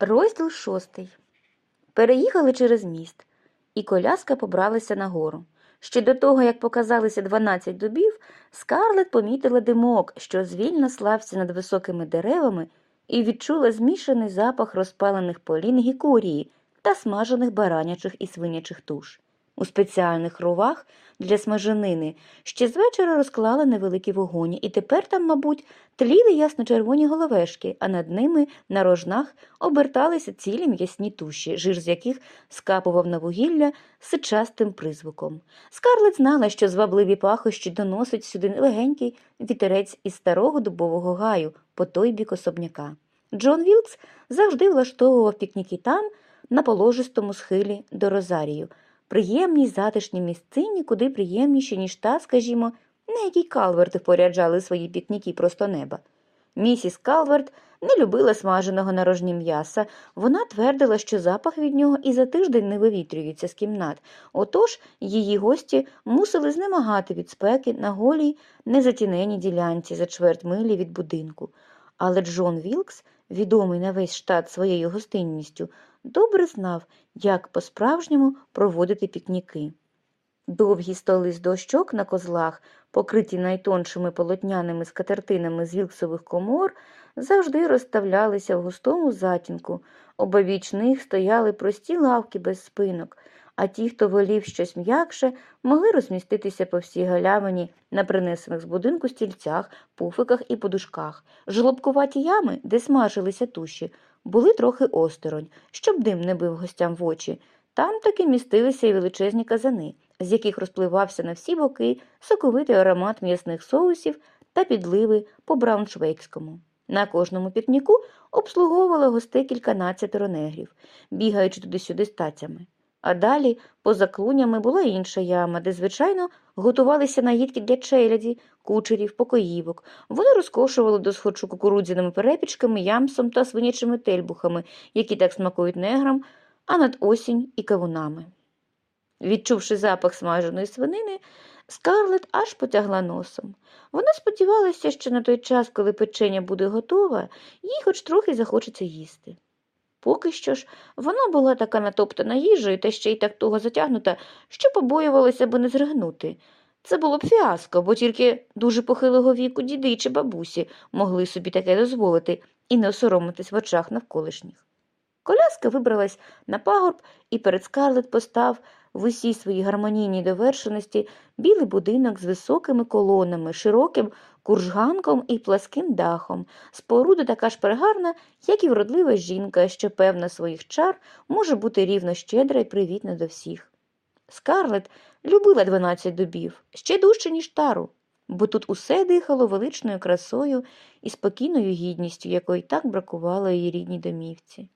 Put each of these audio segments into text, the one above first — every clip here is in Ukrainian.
Розділ шостий. Переїхали через міст, і коляска побралася нагору. Ще до того, як показалися дванадцять дубів, скарлет помітила димок, що звільно слався над високими деревами, і відчула змішаний запах розпалених полін гікурії та смажених баранячих і свинячих туш. У спеціальних ровах для смаженини ще з вечора розклали невеликі вогоні, і тепер там, мабуть, тліли ясно-червоні головешки, а над ними на рожнах оберталися цілі м'ясні туші, жир з яких скапував на вугілля сичастим призвуком. Скарлет знала, що звабливі пахощі доносить сюди легенький вітерець із старого дубового гаю по той бік особняка. Джон Вілкс завжди влаштовував пікніки там, на положистому схилі до Розарію, приємній затишній місцині, куди приємніші, ніж та, скажімо, на якій Калверти поряджали свої пікніки просто неба. Місіс Калверт не любила смаженого на рожні м'яса, вона твердила, що запах від нього і за тиждень не вивітрюється з кімнат, отож її гості мусили знемагати від спеки на голій, незатіненій ділянці за чверть милі від будинку. Але Джон Вілкс, відомий на весь штат своєю гостинністю, добре знав, як по-справжньому проводити пікніки. Довгі столи з дощок на козлах, покриті найтоншими полотняними скатертинами з вілксових комор, завжди розставлялися в густому затінку. Обабіч них стояли прості лавки без спинок, а ті, хто волів щось м'якше, могли розміститися по всій галявині на принесених з будинку стільцях, пуфиках і подушках. Жлобкуваті ями, де смажилися туші, були трохи осторонь, щоб дим не бив гостям в очі. Там таки містилися й величезні казани, з яких розпливався на всі боки соковитий аромат м'ясних соусів та підливи по брауншвейкському. На кожному пікніку обслуговувало гостей кільканадцятеро негрів, бігаючи туди-сюди стацями. А далі, поза клунями, була інша яма, де, звичайно, готувалися наїдки для челяді, кучерів, покоївок. Вони розкошували до сходшу кукурудзяними перепічками, ямсом та свинячими тельбухами, які так смакують неграм, а над осінь і кавунами. Відчувши запах смаженої свинини, Скарлет аж потягла носом. Вона сподівалася, що на той час, коли печення буде готове, їй хоч трохи захочеться їсти. Поки що ж вона була така натоптана їжею та ще й так туго затягнута, що побоювалася би не зригнути. Це було б фіаско, бо тільки дуже похилого віку діди чи бабусі могли собі таке дозволити і не осоромитись в очах навколишніх. Коляска вибралась на пагорб, і перед скарлет постав в усій своїй гармонійній довершеності білий будинок з високими колонами, широким куржганком і пласким дахом. Споруда така ж перегарна, як і вродлива жінка, що, певна своїх чар, може бути рівно щедра і привітна до всіх. Скарлет любила дванадцять дубів, ще дужче, ніж тару, бо тут усе дихало величною красою і спокійною гідністю, якої так бракувало її рідній домівці.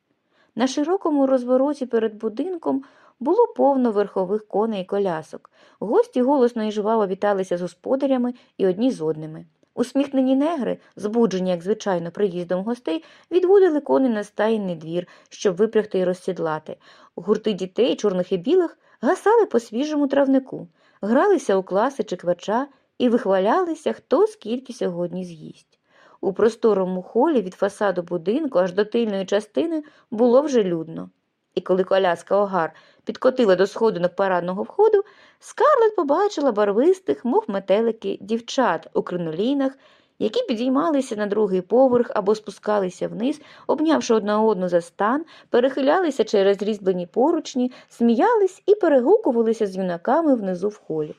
На широкому розвороті перед будинком було повно верхових коней і колясок. Гості голосно і жваво віталися з господарями і одні з одними. Усміхнені негри, збуджені, як звичайно, приїздом гостей, відводили коней на стайний двір, щоб випрягти і розсідлати. Гурти дітей, чорних і білих, гасали по свіжому травнику, гралися у класи чи квача і вихвалялися, хто скільки сьогодні з'їсть. У просторому холі від фасаду будинку аж до тильної частини було вже людно. І коли коляска Огар підкотила до сходинок парадного входу, Скарлет побачила барвистих, мов метелики, дівчат у кринолінах, які підіймалися на другий поверх або спускалися вниз, обнявши одна одну за стан, перехилялися через різьблені поручні, сміялись і перегукувалися з юнаками внизу в холі.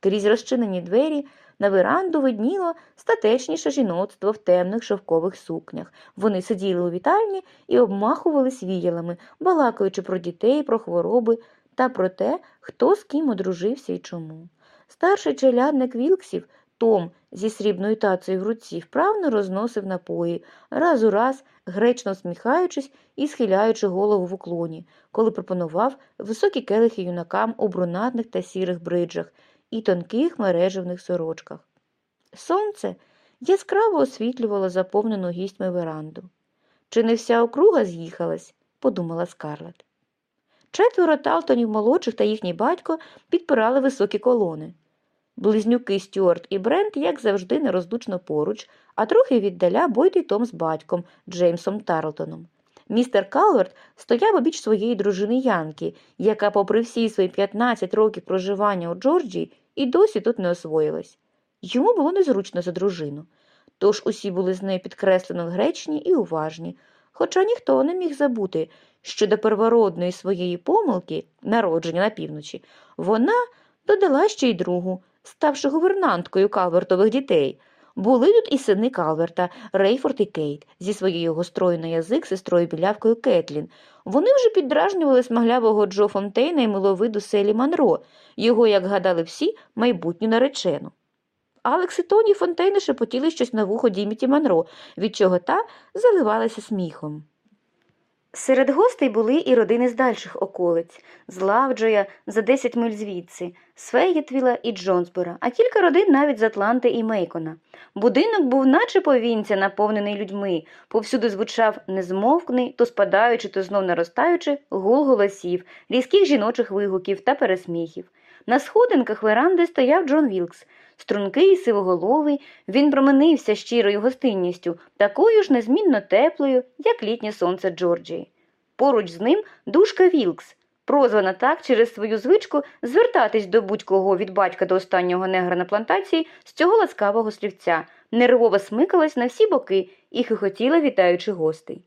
Крізь розчинені двері на веранду видніло статечніше жіноцтво в темних шовкових сукнях. Вони сиділи у вітальні і обмахувались віялами, балакаючи про дітей, про хвороби та про те, хто з ким одружився і чому. Старший челядник Вілксів, Том зі срібною тацею в руці, вправно розносив напої, раз у раз гречно всміхаючись і схиляючи голову в уклоні, коли пропонував високі келихи юнакам у брунатних та сірих бриджах і тонких мережевних сорочках. Сонце яскраво освітлювало заповнену гістьми веранду. Чи не вся округа з'їхалась? подумала Скарлет. Четверо Талтонів молодших та їхній батько підпирали високі колони. Близнюки Стюарт і Брент, як завжди, нерозлучно поруч, а трохи віддаля Бойт і Том з батьком Джеймсом Тарлтоном. Містер Калверт стояв обіч своєї дружини Янки, яка, попри всі свої 15 років проживання у Джорджії, і досі тут не освоїлась. Йому було незручно за дружину. Тож усі були з нею підкреслено гречні і уважні, хоча ніхто не міг забути, що до первородної своєї помилки, народження на півночі, вона додала ще й другу, ставши гувернанткою Калвертових дітей. Були тут і сини Калверта, Рейфорд і Кейт, зі своєю гострою на язик сестрою білявкою Кетлін. Вони вже піддражнювали смаглявого Джо Фонтейна і миловиду Селі Манро, його, як гадали всі, майбутню наречену. Алекс і Тоні Фонтейни шепотіли щось на вухо Діміті Манро, від чого та заливалася сміхом. Серед гостей були і родини з дальших околиць з Лавджоя за 10 миль звідси, з Фейєтвіла і Джонсбора, а кілька родин навіть з Атланти і Мейкона. Будинок був, наче повінця, наповнений людьми, повсюди звучав незмовкний, то спадаючи, то знов наростаючи, гул голосів, різких жіночих вигуків та пересміхів. На сходинках веранди стояв Джон Вілкс. Стрункий, сивоголовий, він променився щирою гостинністю, такою ж незмінно теплою, як літнє сонце Джорджії. Поруч з ним душка Вілкс, прозвана так через свою звичку звертатись до будь-кого від батька до останнього негра на плантації з цього ласкавого слівця, нервово смикалась на всі боки і хихотіла, вітаючи гостей.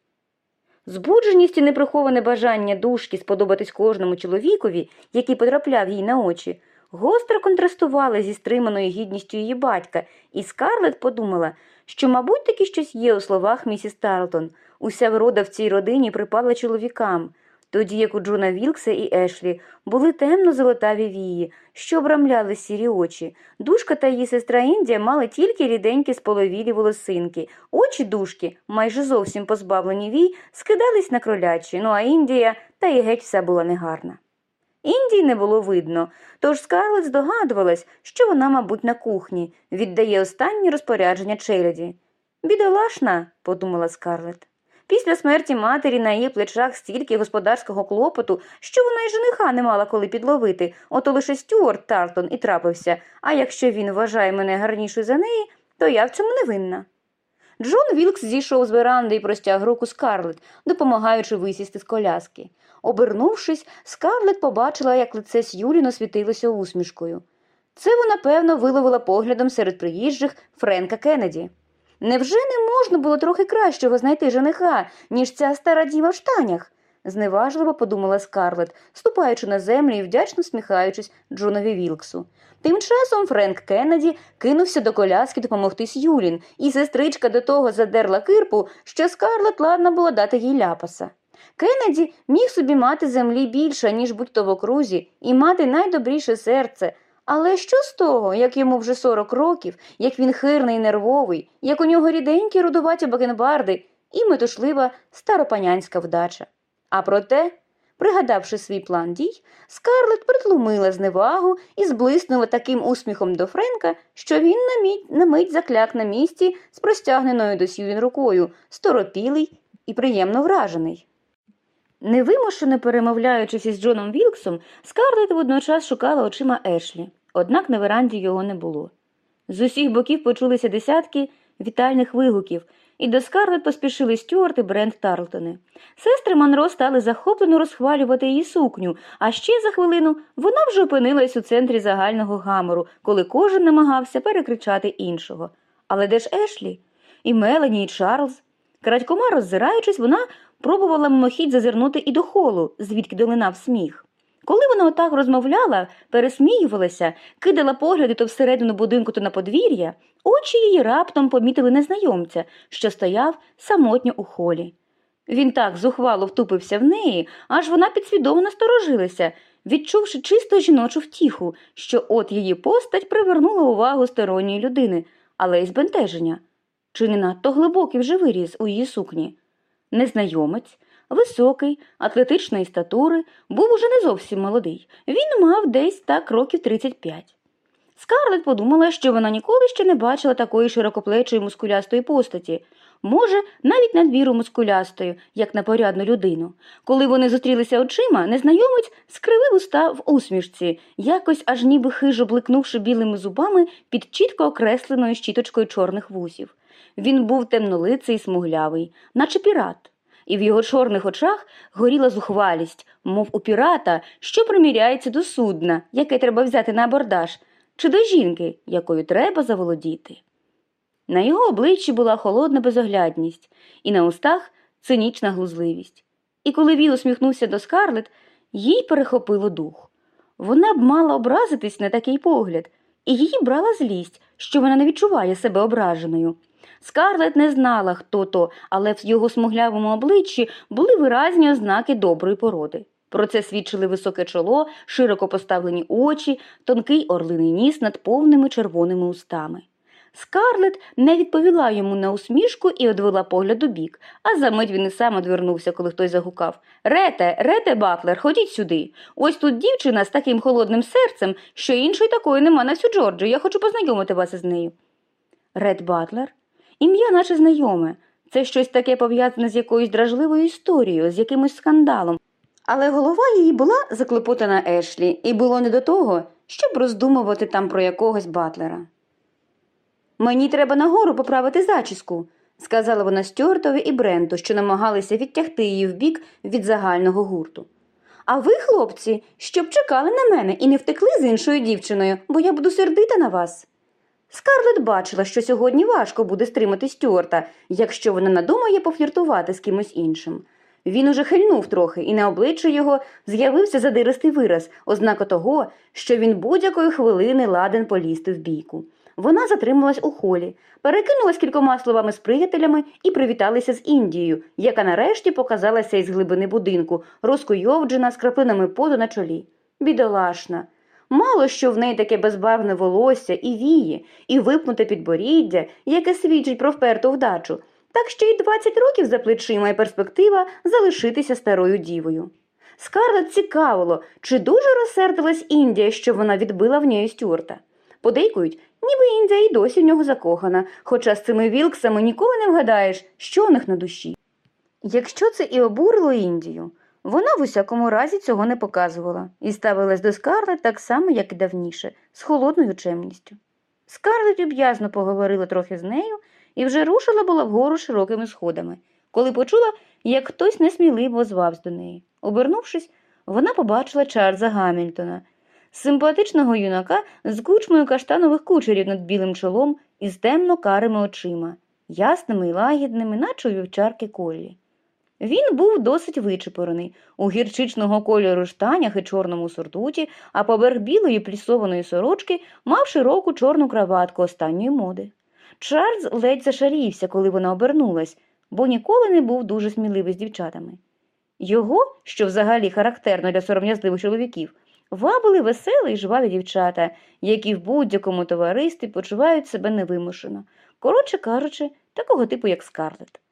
Збудженість і неприховане бажання душки сподобатись кожному чоловікові, який потрапляв їй на очі, гостро контрастували зі стриманою гідністю її батька, і Скарлет подумала, що, мабуть, таки щось є у словах місіс Тарлтон. Уся врода в цій родині припала чоловікам, тоді як у Джона Вілкса і Ешлі були темно-золотаві вії, що обрамляли сірі очі. Душка та її сестра Індія мали тільки ріденькі споловілі волосинки. Очі душки, майже зовсім позбавлені вій, скидались на кролячі, ну а Індія та й геть все була негарна. Індії не було видно, тож Скарлет здогадувалась, що вона, мабуть, на кухні, віддає останні розпорядження челяді. Бідолашна, подумала Скарлет. Після смерті матері на її плечах стільки господарського клопоту, що вона й жениха не мала коли підловити, ото лише Стюарт Тартон і трапився, а якщо він вважає мене гарнішою за неї, то я в цьому не винна. Джон Вілкс зійшов з веранди і простяг руку Скарлет, допомагаючи висісти з коляски. Обернувшись, Скарлет побачила, як лице С'юліно світилося усмішкою. Це вона, певно, виловила поглядом серед приїжджих Френка Кеннеді. Невже не можна було трохи кращого знайти жениха, ніж ця стара діва в штанях? зневажливо подумала Скарлет, ступаючи на землю і вдячно сміхаючись Джонові Вілксу. Тим часом Френк Кеннеді кинувся до коляски допомогти С'юлін, і сестричка до того задерла кирпу, що Скарлет ладна було дати їй ляпаса. Кеннеді міг собі мати землі більше, ніж будь-то в окрузі, і мати найдобріше серце. Але що з того, як йому вже 40 років, як він хирний і нервовий, як у нього ріденькі рудуваті бакенбарди і метушлива старопанянська вдача. А проте, пригадавши свій план дій, Скарлет притлумила зневагу і зблиснула таким усміхом до Френка, що він на мить, на мить закляк на місці з простягненою до Сьюін рукою, сторопілий і приємно вражений. Невимушено перемовляючись із Джоном Вілксом, Скарлет водночас шукала очима Ешлі, однак на веранді його не було. З усіх боків почулися десятки вітальних вигуків, і до Скарлет поспішили Стюарт і Брент Тарлтони. Сестри Монро стали захоплено розхвалювати її сукню, а ще за хвилину вона вже опинилась у центрі загального гамору, коли кожен намагався перекричати іншого. Але де ж Ешлі? І Мелані, і Чарльз? Крадькома роззираючись, вона пробувала мимохідь зазирнути і до холу, звідки долинав сміх. Коли вона отак розмовляла, пересміювалася, кидала погляди то всередину будинку, то на подвір'я, очі її раптом помітили незнайомця, що стояв самотньо у холі. Він так зухвало втупився в неї, аж вона підсвідомо насторожилася, відчувши чисто жіночу втіху, що от її постать привернула увагу сторонньої людини, але й збентеження. Чи не надто глибокий вже виріз у її сукні? Незнайомець, високий, атлетичної статури, був уже не зовсім молодий. Він мав десь так років 35. Скарлет подумала, що вона ніколи ще не бачила такої широкоплечої мускулястої постаті, може, навіть надвіру мускулястою, як на порядну людину. Коли вони зустрілися очима, незнайомець скривив уста в усмішці, якось аж ніби хижо бликнувши білими зубами під чітко окресленою щіточкою чорних вусів. Він був темнолиций смуглявий, наче пірат. і в його чорних очах горіла зухвалість, мов у пірата, що приміряється до судна, яке треба взяти на абордаж, чи до жінки, якою треба заволодіти. На його обличчі була холодна безоглядність, і на устах цинічна глузливість. І коли він усміхнувся до скарлет, їй перехопило дух. Вона б мала образитись на такий погляд, і її брала злість, що вона не відчуває себе ображеною. Скарлет не знала, хто то, але в його смуглявому обличчі були виразні ознаки доброї породи. Про це свідчили високе чоло, широко поставлені очі, тонкий орлиний ніс над повними червоними устами. Скарлет не відповіла йому на усмішку і одвела погляд у бік, а за мить він і сам одвернувся, коли хтось загукав Рете, рете, Батлер, ходіть сюди. Ось тут дівчина з таким холодним серцем, що іншої такої нема на всю Джорджію. Я хочу познайомити вас із нею. Рет Батлер? Ім'я наче знайоме. Це щось таке пов'язане з якоюсь дражливою історією, з якимось скандалом. Але голова її була заклопотана Ешлі, і було не до того, щоб роздумувати там про якогось Батлера. Мені треба нагору поправити зачіску, сказала вона Стюартові і Бренту, що намагалися відтягти її вбік від загального гурту. А ви, хлопці, щоб чекали на мене і не втекли з іншою дівчиною, бо я буду сердита на вас. Скарлет бачила, що сьогодні важко буде стримати Стюарта, якщо вона надумає пофліртувати з кимось іншим. Він уже хильнув трохи, і на обличчі його з'явився задиристий вираз, ознака того, що він будь-якої хвилини ладен полізти в бійку. Вона затрималась у холі, перекинулась кількома словами з приятелями і привіталися з Індією, яка нарешті показалася із глибини будинку, розкуйовджена з краплинами поду на чолі. Бідолашна. Мало що в неї таке безбарвне волосся і вії, і випнуте підборіддя, яке свідчить про вперту вдачу, так ще й 20 років за плечима і перспектива залишитися старою дівою. Скарлет цікавило, чи дуже розсердилась Індія, що вона відбила в неї Стюарта. Подейкують, ніби Індія і досі в нього закохана, хоча з цими вілксами ніколи не вгадаєш, що у них на душі. Якщо це і обурило Індію, вона в усякому разі цього не показувала і ставилась до Скарлет так само, як і давніше, з холодною чемністю. Скарлет люб'язно поговорила трохи з нею і вже рушила була вгору широкими сходами, коли почула, як хтось несміливо звався до неї. Обернувшись, вона побачила Чарльза Гамільтона, симпатичного юнака з кучмою каштанових кучерів над білим чолом і з темно-карими очима, ясними й лагідними, наче у вівчарки колі. Він був досить вичепорений, у гірчичного кольору штанях і чорному суртуті, а поверх білої плісованої сорочки мав широку чорну краватку останньої моди. Чарльз ледь зашарівся, коли вона обернулась, бо ніколи не був дуже сміливий з дівчатами. Його, що взагалі характерно для сором'язливих чоловіків, вабили веселі й жваві дівчата, які в будь-якому товаристві почувають себе невимушено, коротше кажучи, такого типу, як Скарлетт.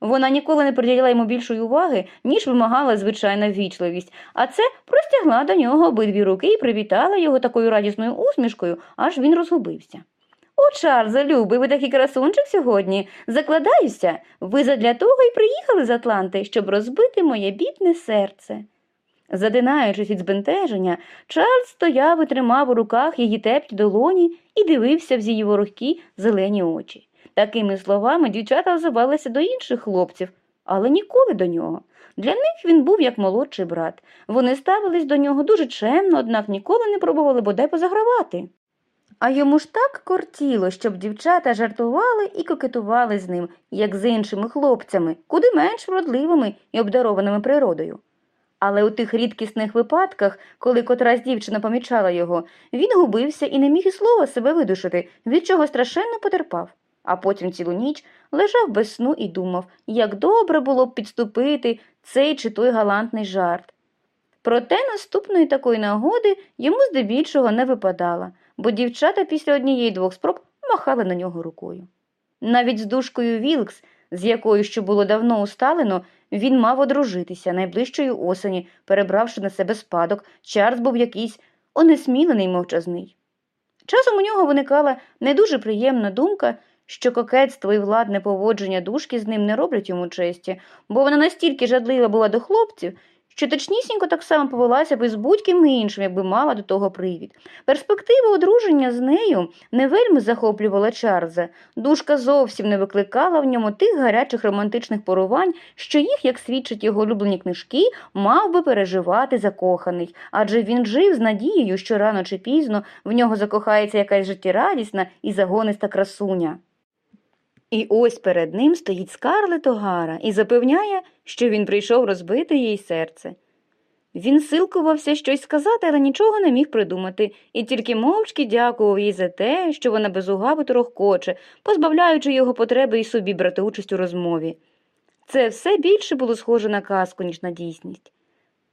Вона ніколи не приділяла йому більшої уваги, ніж вимагала звичайна ввічливість, а це простягла до нього обидві руки і привітала його такою радісною усмішкою, аж він розгубився. О, Чарльзе, любий, ви такий красунчик сьогодні. Закладаюся, ви задля того й приїхали з Атланти, щоб розбити моє бідне серце. Задинаючись від збентеження, Чарльз стояв і тримав у руках її теплі долоні і дивився в її ворогкі зелені очі. Такими словами дівчата озивалися до інших хлопців, але ніколи до нього. Для них він був як молодший брат. Вони ставились до нього дуже чемно, однак ніколи не пробували бодай позагравати. А йому ж так кортіло, щоб дівчата жартували і кокетували з ним, як з іншими хлопцями, куди менш вродливими і обдарованими природою. Але у тих рідкісних випадках, коли котрась дівчина помічала його, він губився і не міг і слова себе видушити, від чого страшенно потерпав. А потім цілу ніч лежав без сну і думав, як добре було б підступити цей чи той галантний жарт. Проте наступної такої нагоди йому здебільшого не випадало, бо дівчата після однієї двох спроб махали на нього рукою. Навіть з душкою Вілкс, з якою що було давно усталено, він мав одружитися найближчої осені, перебравши на себе спадок, Чарльз був якийсь онесмілений мовчазний. Часом у нього виникала не дуже приємна думка, що кокетство і владне поводження душки з ним не роблять йому честі, бо вона настільки жадлива була до хлопців, що точнісінько так само повелася б із будь-ким іншим, якби мала до того привід. Перспектива одруження з нею не вельми захоплювала Чарльза. Душка зовсім не викликала в ньому тих гарячих романтичних порувань, що їх, як свідчать його улюблені книжки, мав би переживати закоханий, адже він жив з надією, що рано чи пізно в нього закохається якась життєрадісна і загониста красуня. І ось перед ним стоїть Скарлет Огара і запевняє, що він прийшов розбити їй серце. Він силкувався щось сказати, але нічого не міг придумати, і тільки мовчки дякував їй за те, що вона безугаво торохкоче, позбавляючи його потреби і собі брати участь у розмові. Це все більше було схоже на казку, ніж на дійсність.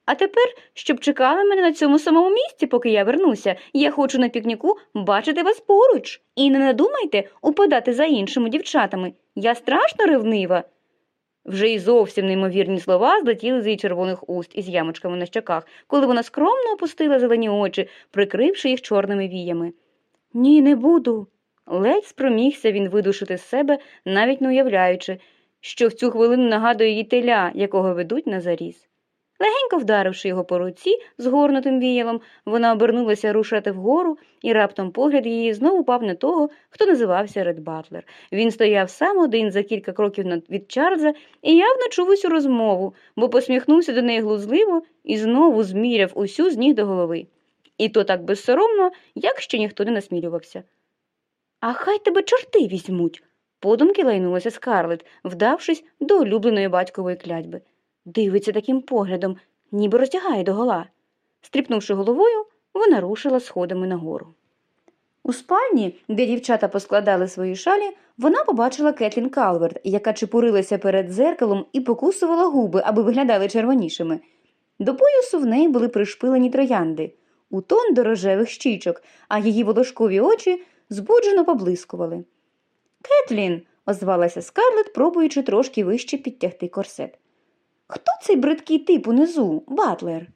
А тепер, щоб чекали мене на цьому самому місці, поки я вернуся, я хочу на пікніку бачити вас поруч. І не надумайте упадати за іншими дівчатами. Я страшно ревнива. Вже й зовсім неймовірні слова злетіли з її червоних уст із ямочками на щоках, коли вона скромно опустила зелені очі, прикривши їх чорними віями. Ні, не буду. Ледь спромігся він видушити з себе, навіть не уявляючи, що в цю хвилину нагадує їй теля, якого ведуть на заріз. Легенько вдаривши його по руці згорнутим віялом, вона обернулася рушати вгору, і раптом погляд її знову пав на того, хто називався Ред Батлер. Він стояв сам один за кілька кроків від Чарльза і явно чув усю розмову, бо посміхнувся до неї глузливо і знову зміряв усю з ніг до голови. І то так безсоромно, як ще ніхто не насмілювався. А хай тебе чорти візьмуть. Подумки лайнулася Скарлет, вдавшись до улюбленої батькової клятьби. Дивиться таким поглядом, ніби роздягає догола. Стріпнувши головою, вона рушила сходами нагору. У спальні, де дівчата поскладали свої шалі, вона побачила Кетлін Калверт, яка чепурилася перед дзеркалом і покусувала губи, аби виглядали червонішими. До поясу в неї були пришпилені троянди, у тон до рожевих щічок, а її волошкові очі збуджено поблискували. Кетлін, озвалася Скарлет, пробуючи трошки вище підтягти корсет. Хто цей бридкий тип унизу, Батлер?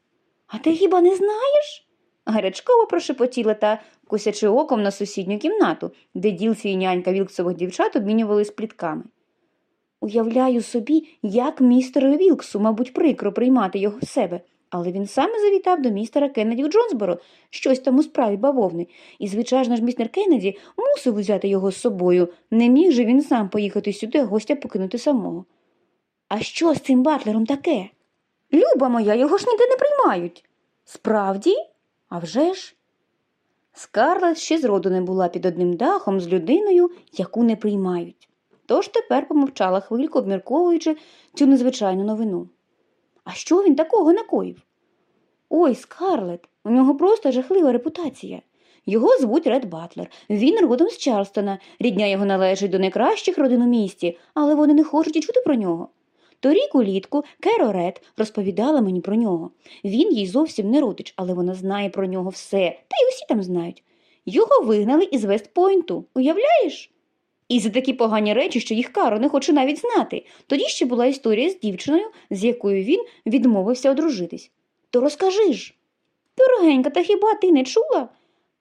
А ти хіба не знаєш? Гарячково прошепотіла та, косячи оком на сусідню кімнату, де ділці і нянька вілксових дівчат обмінювались плітками. Уявляю собі, як містеру Вілксу, мабуть, прикро приймати його в себе, але він саме завітав до містера Кеннеді у Джонсборо, щось там у справі бавовни, і, звичайно ж, містер Кеннеді мусив взяти його з собою, не міг же він сам поїхати сюди, гостя покинути самого. А що з цим батлером таке? Люба моя, його ж ніде не приймають. Справді? А вже ж? Скарлет ще зроду не була під одним дахом з людиною, яку не приймають. Тож тепер помовчала хвильку, обмірковуючи цю незвичайну новину. А що він такого накоїв? Ой, Скарлет, у нього просто жахлива репутація. Його звуть Ред Батлер. Він родом з Чарльстона. Рідня його належить до найкращих родин у місті, але вони не хочуть чути про нього. Торік улітку Керо Ред розповідала мені про нього. Він їй зовсім не родич, але вона знає про нього все, та й усі там знають. Його вигнали із Вестпойнту, уявляєш? І за такі погані речі, що їх Каро не хоче навіть знати. Тоді ще була історія з дівчиною, з якою він відмовився одружитись. То розкажи ж. Дорогенька, та хіба ти не чула?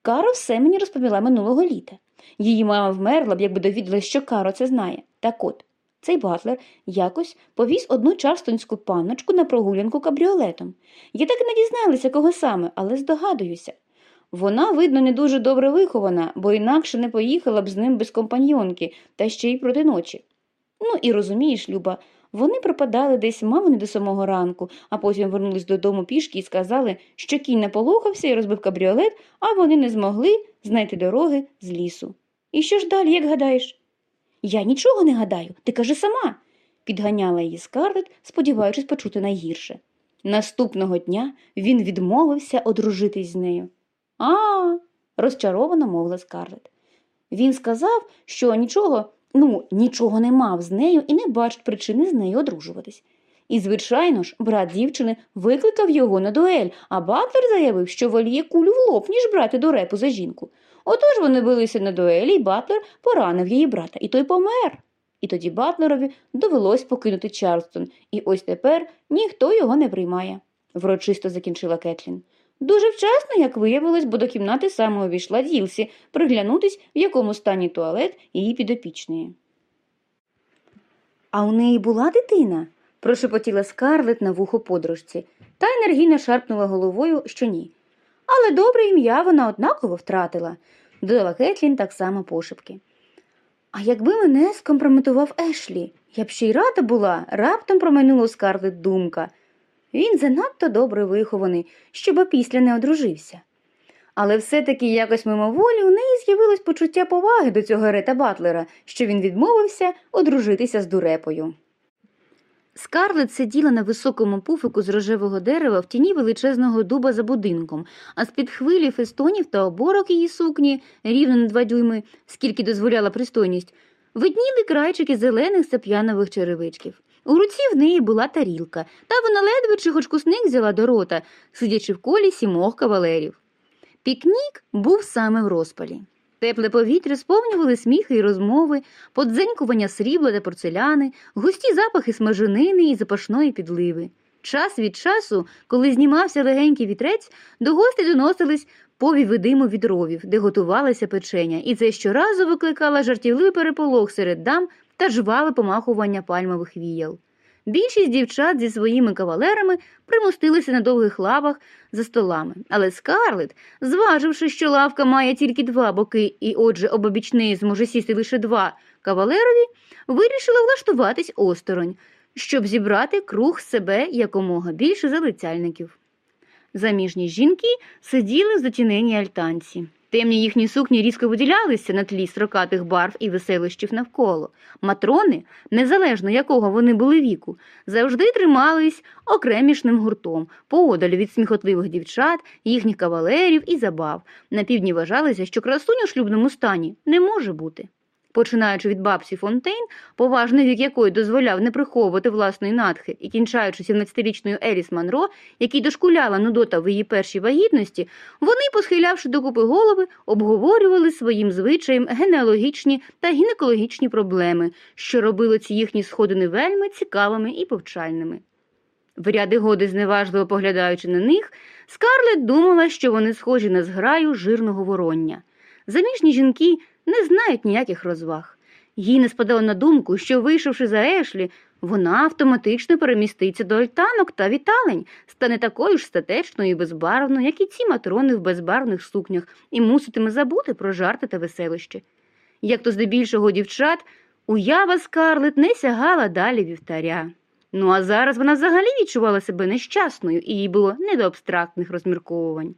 Каро все мені розповіла минулого літа. Її мама вмерла б, якби довідалась, що Каро це знає. Так от, цей Батлер якось повіз одну чарстонську панночку на прогулянку кабріолетом. Я так і не дізналася, кого саме, але здогадуюся. Вона, видно, не дуже добре вихована, бо інакше не поїхала б з ним без компаньйонки, та ще й проти ночі. Ну і розумієш, Люба, вони пропадали десь мало не до самого ранку, а потім вернулись додому пішки і сказали, що кінь наполохався і розбив кабріолет, а вони не змогли знайти дороги з лісу. І що ж далі, як гадаєш? Я нічого не гадаю, ти кажи сама, підганяла її Скарлет, сподіваючись почути найгірше. Наступного дня він відмовився одружитись з нею. А, розчаровано мовила Скарлет. Він сказав, що нічого, ну, нічого не мав з нею і не бачить причини з нею одружуватись. І, звичайно ж, брат дівчини викликав його на дуель, а Батлер заявив, що воліє кулю в лоб, ніж брати дурепу за жінку. Отож вони билися на дуелі, і Батлер поранив її брата, і той помер. І тоді Батлерові довелось покинути Чарльстон, і ось тепер ніхто його не приймає, врочисто закінчила Кетлін. Дуже вчасно, як виявилось, бо до кімнати саме увійшла Ділсі, приглянутись, в якому стані туалет її підопічної. А у неї була дитина? прошепотіла скарлет на вухо подружці. та енергійно шарпнула головою, що ні. Але добре ім'я вона однаково втратила, додала Кетлін так само пошепки. А якби мене скомпрометував Ешлі, я б ще й рада була, раптом промайнула Скарлет думка. Він занадто добре вихований, щоб опісля не одружився. Але все-таки якось мимоволі у неї з'явилось почуття поваги до цього Рета Батлера, що він відмовився одружитися з дурепою. Скарлет сиділа на високому пуфику з рожевого дерева в тіні величезного дуба за будинком, а з-під хвилі фестонів та оборок її сукні, рівно на два дюйми, скільки дозволяла пристойність, видніли крайчики зелених сап'янових черевичків. У руці в неї була тарілка, та вона ледве чи хоч кусник взяла до рота, сидячи в колі сімох кавалерів. Пікнік був саме в розпалі. Тепле повітря сповнювали сміхи і розмови, подзенькування срібла та порцеляни, густі запахи смаженини і запашної підливи. Час від часу, коли знімався легенький вітрець, до гостей доносились повіви диму від ровів, де готувалася печеня, і це щоразу викликало жартівливий переполох серед дам та жваве помахування пальмових віял. Більшість дівчат зі своїми кавалерами примостилися на довгих лавах за столами, але Скарлет, зваживши, що лавка має тільки два боки, і отже обабіч неї зможе сісти лише два кавалерові, вирішила влаштуватись осторонь, щоб зібрати круг себе якомога більше залицяльників. Заміжні жінки сиділи в затіненій альтанці. Темні їхні сукні різко виділялися на тлі строкатих барв і веселощів навколо. Матрони, незалежно якого вони були віку, завжди тримались окремішним гуртом, поодаль від сміхотливих дівчат, їхніх кавалерів і забав. На півдні вважалося, що красунь у шлюбному стані не може бути. Починаючи від бабсі Фонтейн, поважний вік якої дозволяв не приховувати власної натхи, і кінчаючи 17-річною Еліс Манро, який дошкуляла Нудота в її першій вагітності, вони, посхилявши докупи голови, обговорювали своїм звичаєм генеалогічні та гінекологічні проблеми, що робило ці їхні сходини вельми цікавими і повчальними. В ряди годи зневажливо поглядаючи на них, Скарлет думала, що вони схожі на зграю жирного вороння. Заміжні жінки не знають ніяких розваг. Їй не спадало на думку, що, вийшовши за Ешлі, вона автоматично переміститься до альтанок та віталень, стане такою ж статечною і безбарвною, як і ці матрони в безбарвних сукнях, і муситиме забути про жарти та веселище. Як то здебільшого дівчат, уява Скарлет не сягала далі вівтаря. Ну а зараз вона взагалі відчувала себе нещасною, і їй було не до абстрактних розмірковувань.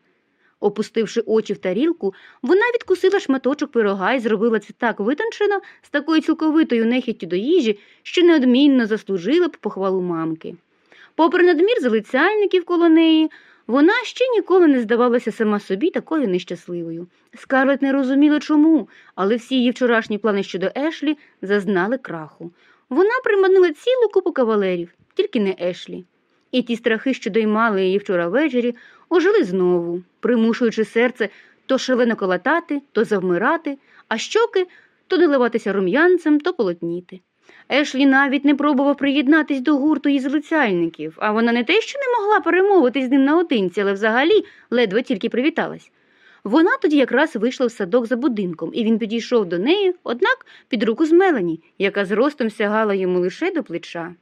Опустивши очі в тарілку, вона відкусила шматочок пирога і зробила це так витончено, з такою цілковитою нехіттю до їжі, що неодмінно заслужила б похвалу мамки. Попри надмір залицяльників коло неї, вона ще ніколи не здавалася сама собі такою нещасливою. Скарлет не розуміла чому, але всі її вчорашні плани щодо Ешлі зазнали краху. Вона приманила цілу купу кавалерів, тільки не Ешлі. І ті страхи, що доймали її вчора ввечері, ожили знову, примушуючи серце то шалено колотати, то завмирати, а щоки то наливатися рум'янцем, то полотніти. Ешлі навіть не пробував приєднатись до гурту її залицяльників, а вона не те, що не могла перемовитись з ним наодинці, але взагалі ледве тільки привіталась. Вона тоді якраз вийшла в садок за будинком, і він підійшов до неї, однак під руку з Мелані, яка зростом сягала йому лише до плеча.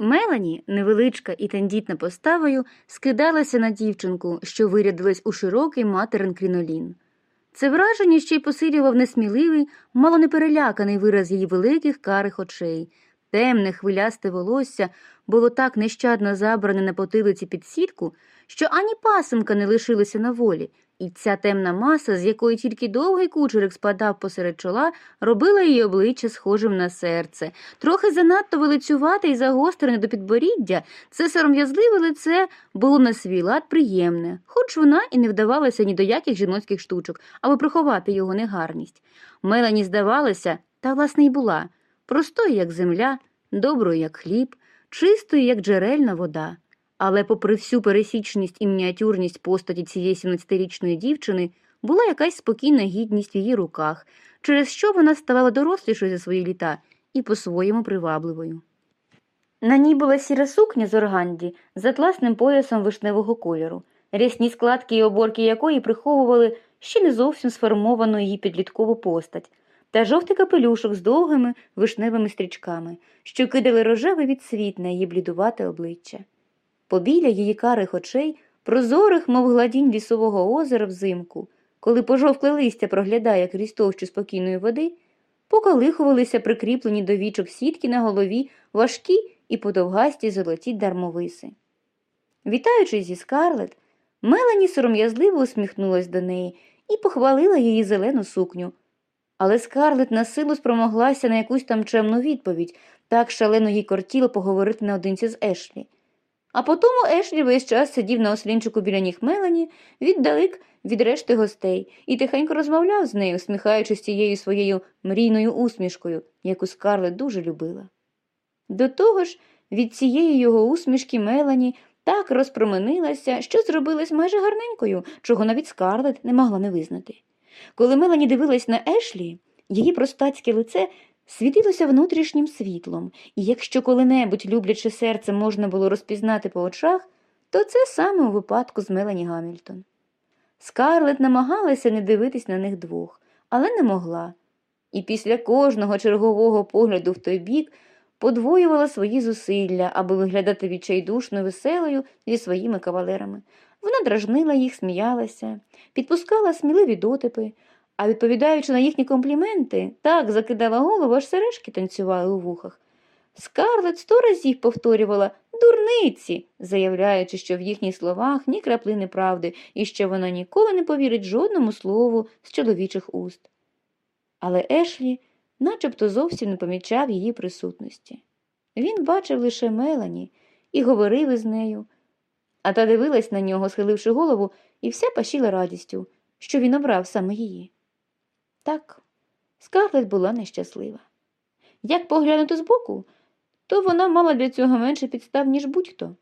Мелані, невеличка і тендітна поставою, скидалася на дівчинку, що вирядилась у широкий материн крінолін. Це враження ще й посилював несміливий, мало не переляканий вираз її великих карих очей. Темне, хвилясте волосся було так нещадно забране на потилиці під сітку, що ані пасенка не лишилася на волі, і ця темна маса, з якої тільки довгий кучерик спадав посеред чола, робила її обличчя схожим на серце. Трохи занадто велицювате і загострене до підборіддя, це сором'язливе лице було на свій лад приємне, хоч вона і не вдавалася ні до яких жіноцьких штучок, аби приховати його негарність. Мелані здавалося, та власне й була, простою, як земля, доброю, як хліб, чистою, як джерельна вода. Але, попри всю пересічність і мініатюрність постаті цієї 17-річної дівчини, була якась спокійна гідність в її руках, через що вона ставала дорослішою за свої літа і по-своєму привабливою. На ній була сіра сукня з органді з атласним поясом вишневого кольору, рясні складки і оборки якої приховували ще не зовсім сформовану її підліткову постать, та жовтий капелюшок з довгими вишневими стрічками, що кидали рожевий відсвіт на її блідувате обличчя. Побіля її карих очей, прозорих, мов гладінь лісового озера взимку, коли пожовкле листя проглядає крізь товщу спокійної води, поколихувалися прикріплені до вічок сітки на голові важкі і подовгасті золоті дармовиси. Вітаючись зі скарлет, Мелані сором'язливо усміхнулась до неї і похвалила її зелену сукню. Але скарлет на силу спромоглася на якусь там чемну відповідь, так шалено їй кортіло поговорити наодинці з Ешлі. А потому Ешлі весь час сидів на ослінчику біля ніг Мелані, віддалек від решти гостей, і тихенько розмовляв з нею, усміхаючись тією своєю мрійною усмішкою, яку скарлет дуже любила. До того ж, від цієї його усмішки Мелані так розпроменилася, що зробилась майже гарненькою, чого навіть скарлет не могла не визнати. Коли Мелані дивилась на Ешлі, її простацьке лице світилося внутрішнім світлом, і якщо коли-небудь любляче серце можна було розпізнати по очах, то це саме у випадку з Мелані Гамільтон. Скарлет намагалася не дивитись на них двох, але не могла. І після кожного чергового погляду в той бік подвоювала свої зусилля, аби виглядати відчайдушно веселою зі своїми кавалерами. Вона дражнила їх, сміялася, підпускала сміливі дотипи, а відповідаючи на їхні компліменти, так закидала голову, аж сережки танцювали у вухах. Скарлет сто разів повторювала дурниці, заявляючи, що в їхніх словах ні краплини правди і що вона ніколи не повірить жодному слову з чоловічих уст. Але Ешлі начебто зовсім не помічав її присутності. Він бачив лише Мелані і говорив із нею, а та дивилась на нього, схиливши голову, і вся пашіла радістю, що він обрав саме її. Так, Скарлет була нещаслива. Як поглянути збоку, то вона мала для цього менше підстав, ніж будь-хто.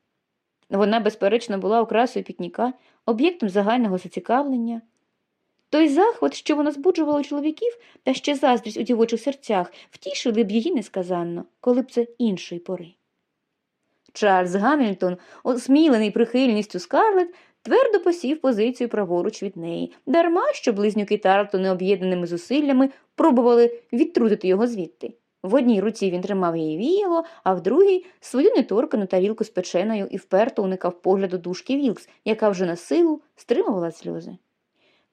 Вона, безперечно, була окрасою пікніка, об'єктом загального зацікавлення. Той захват, що вона збуджувала у чоловіків, та ще заздрість у дівочих серцях, втішили б її несказанно, коли б це іншої пори. Чарльз Гамільтон, осмілений прихильністю Скарлет, твердо посів позицію праворуч від неї, дарма що близнюки Тартони об'єднаними зусиллями пробували відтрутити його звідти. В одній руці він тримав її віяло, а в другій свою неторкану тарілку з печеною і вперто уникав погляду душки Вілкс, яка вже на силу стримувала сльози.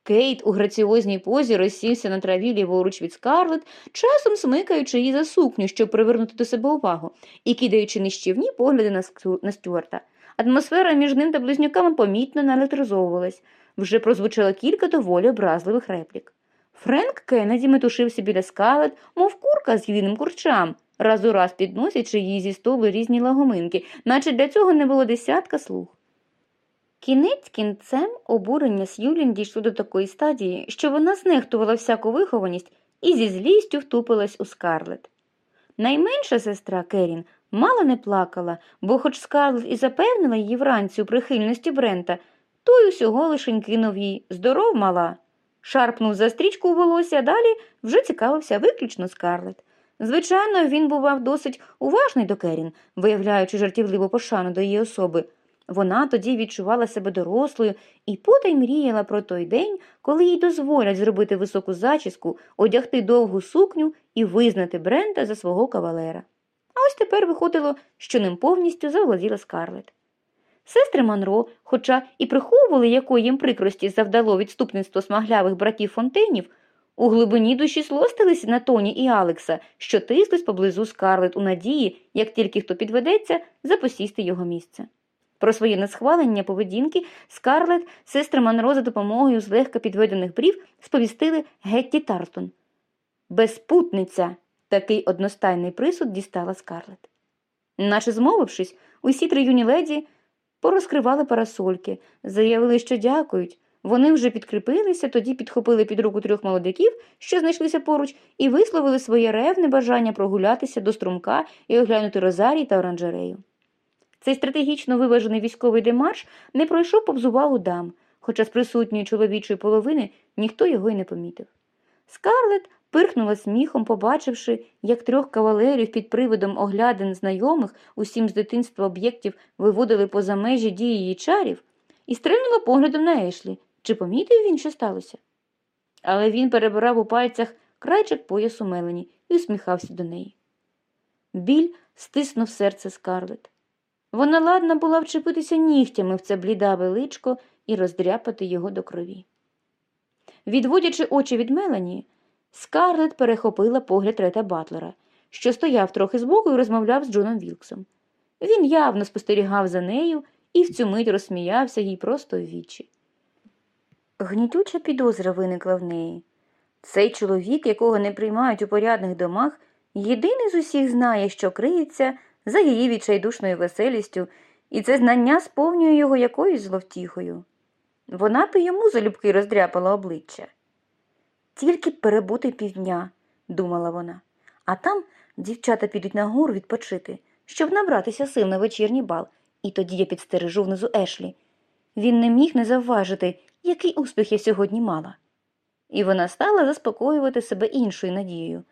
Кейт у граціозній позі розсівся на траві ліворуч від скарлет, часом смикаючи її за сукню, щоб привернути до себе увагу, і кидаючи нищівні погляди на Стюарта. Атмосфера між ним та близнюками помітно наелектризовувалась. Вже прозвучало кілька доволі образливих реплік. Френк Кеннеді метушився біля скарлет, мов курка з єдиним курчам, раз у раз підносячи їй зі столу різні лагоминки, наче для цього не було десятка слуг. Кінець кінцем обурення С'юлін дійшло до такої стадії, що вона знехтувала всяку вихованість і зі злістю втупилась у скарлет. Найменша сестра Керін мало не плакала, бо, хоч скарлет і запевнила її вранці у прихильності Брента, той усього лишень кинув їй здоров мала. Шарпнув за стрічку у волосся, а далі вже цікавився виключно скарлет. Звичайно, він бував досить уважний до Керін, виявляючи жартівливу пошану до її особи. Вона тоді відчувала себе дорослою і потай мріяла про той день, коли їй дозволять зробити високу зачіску, одягти довгу сукню і визнати Брента за свого кавалера. А ось тепер виходило, що ним повністю заволоділа скарлет. Сестри Монро, хоча і приховували, якої їм прикрості завдало відступництво смаглявих братів фонтенів, у глибині душі злостилися на Тоні і Алекса, що тислись поблизу скарлет у надії, як тільки хто підведеться, запосісти його місце. Про своє несхвалення поведінки Скарлет, сестри Монро за допомогою злегка підведених брів сповістили Гетті Тартон. Безпутниця такий одностайний присуд дістала Скарлет. Наче змовившись, усі три юні леді порозкривали парасольки, заявили, що дякують. Вони вже підкріпилися, тоді підхопили під руку трьох молодиків, що знайшлися поруч, і висловили своє ревне бажання прогулятися до струмка і оглянути розарій та оранжерею. Цей стратегічно виважений військовий демарш не пройшов повз увагу дам, хоча з присутньої чоловічої половини ніхто його й не помітив. Скарлет пирхнула сміхом, побачивши, як трьох кавалерів під привидом оглядин знайомих усім з дитинства об'єктів виводили поза межі дії її чарів, і стрельнула поглядом на Ешлі, чи помітив він, що сталося. Але він перебирав у пальцях крайчик поясу Мелені і усміхався до неї. Біль стиснув серце скарлет. Вона ладна була вчепитися нігтями в це блідаве личко і роздряпати його до крові. Відводячи очі від Мелані, Скарлет перехопила погляд Рета Батлера, що стояв трохи збоку і розмовляв з Джоном Вілксом. Він явно спостерігав за нею і в цю мить розсміявся їй просто в вічі. Гнітюча підозра виникла в неї. Цей чоловік, якого не приймають у порядних домах, єдиний з усіх знає, що криється за її відчайдушною веселістю, і це знання сповнює його якоюсь зловтіхою. Вона б йому залюбки роздряпала обличчя. Тільки перебути півдня, думала вона, а там дівчата підуть на гору відпочити, щоб набратися сил на вечірній бал, і тоді я підстережу внизу Ешлі. Він не міг не завважити, який успіх я сьогодні мала. І вона стала заспокоювати себе іншою надією.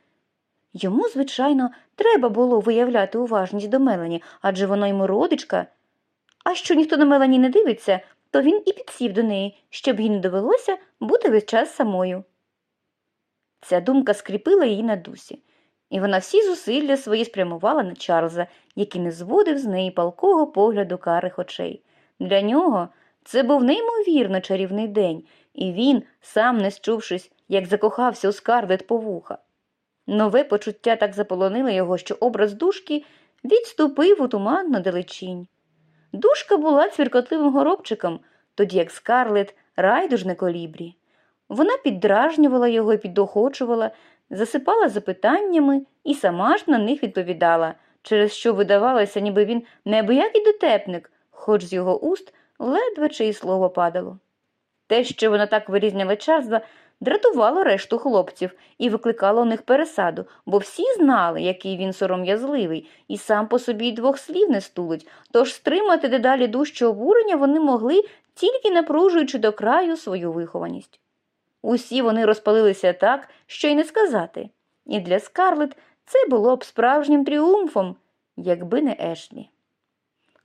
Йому, звичайно, треба було виявляти уважність до Мелані, адже вона йому родичка. А що ніхто на Мелані не дивиться, то він і підсів до неї, щоб їй не довелося бути весь час самою. Ця думка скріпила її на дусі, і вона всі зусилля свої спрямувала на Чарльза, який не зводив з неї палкого погляду карих очей. Для нього це був неймовірно чарівний день, і він, сам не счувшись, як закохався у скарлет по вуха. Нове почуття так заполонило його, що образ душки відступив у туманну далечінь. Душка була цвіркотливим горобчиком, тоді як скарлет райдужне колібрі. Вона піддражнювала його і підохочувала, засипала запитаннями і сама ж на них відповідала, через що видавалося, ніби він неабиякий дотепник, хоч з його уст ледве чиї слово падало. Те, що вона так вирізняла Чарльза, дратувало решту хлопців і викликало у них пересаду, бо всі знали, який він сором'язливий, і сам по собі й двох слів не стулить, тож стримати дедалі дужче обурення вони могли, тільки напружуючи до краю свою вихованість. Усі вони розпалилися так, що й не сказати, і для Скарлет це було б справжнім тріумфом, якби не Ешлі.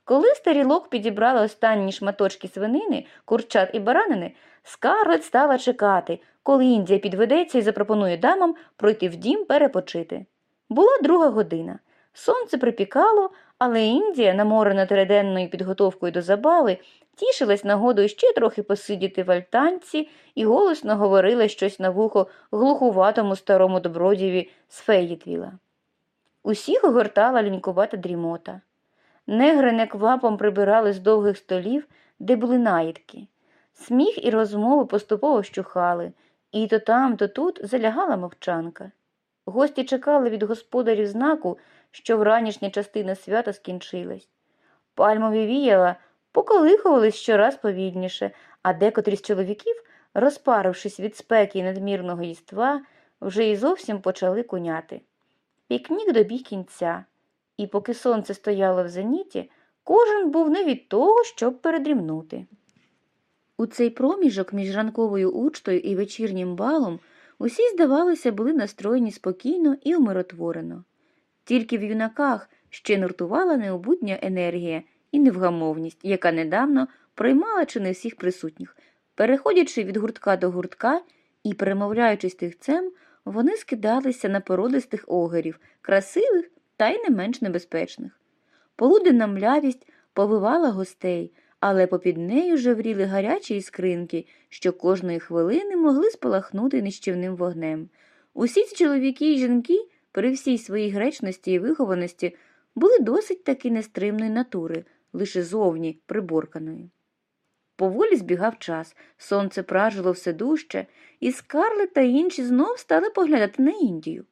Коли старілок підібрала останні шматочки свинини, курчат і баранини, Скарлет стала чекати, коли Індія підведеться і запропонує дамам пройти в дім перепочити. Була друга година. Сонце припікало, але Індія, наморена триденною підготовкою до забави, тішилась нагодою ще трохи посидіти в альтанці і голосно говорила щось на вухо глухуватому старому добродієві з Феєтвіла. Усіх огортала лінькувата дрімота. Негри неквапом прибирали з довгих столів, де були наїдки. Сміх і розмови поступово щухали, і то там, то тут залягала мовчанка. Гості чекали від господарів знаку, що вранішня частина свята скінчилась. Пальмові віяла поколихувались щораз повільніше, а декотрі з чоловіків, розпарившись від спеки і надмірного їства, вже й зовсім почали куняти. Пікнік добіг кінця, і поки сонце стояло в зеніті, кожен був не від того, щоб передрімнути. У цей проміжок між ранковою учтою і вечірнім балом усі, здавалося, були настроєні спокійно і умиротворено. Тільки в юнаках ще нуртувала необутня енергія і невгамовність, яка недавно приймала чи не всіх присутніх. Переходячи від гуртка до гуртка і перемовляючись тихцем, вони скидалися на породистих огерів, красивих та й не менш небезпечних. Полуденна млявість повивала гостей, але попід нею жевріли гарячі іскринки, що кожної хвилини могли спалахнути нищівним вогнем. Усі ці чоловіки і жінки, при всій своїй гречності і вихованості, були досить таки нестримної натури, лише зовні приборканої. Поволі збігав час, сонце пражило все дужче, і Скарлет та інші знов стали поглядати на Індію.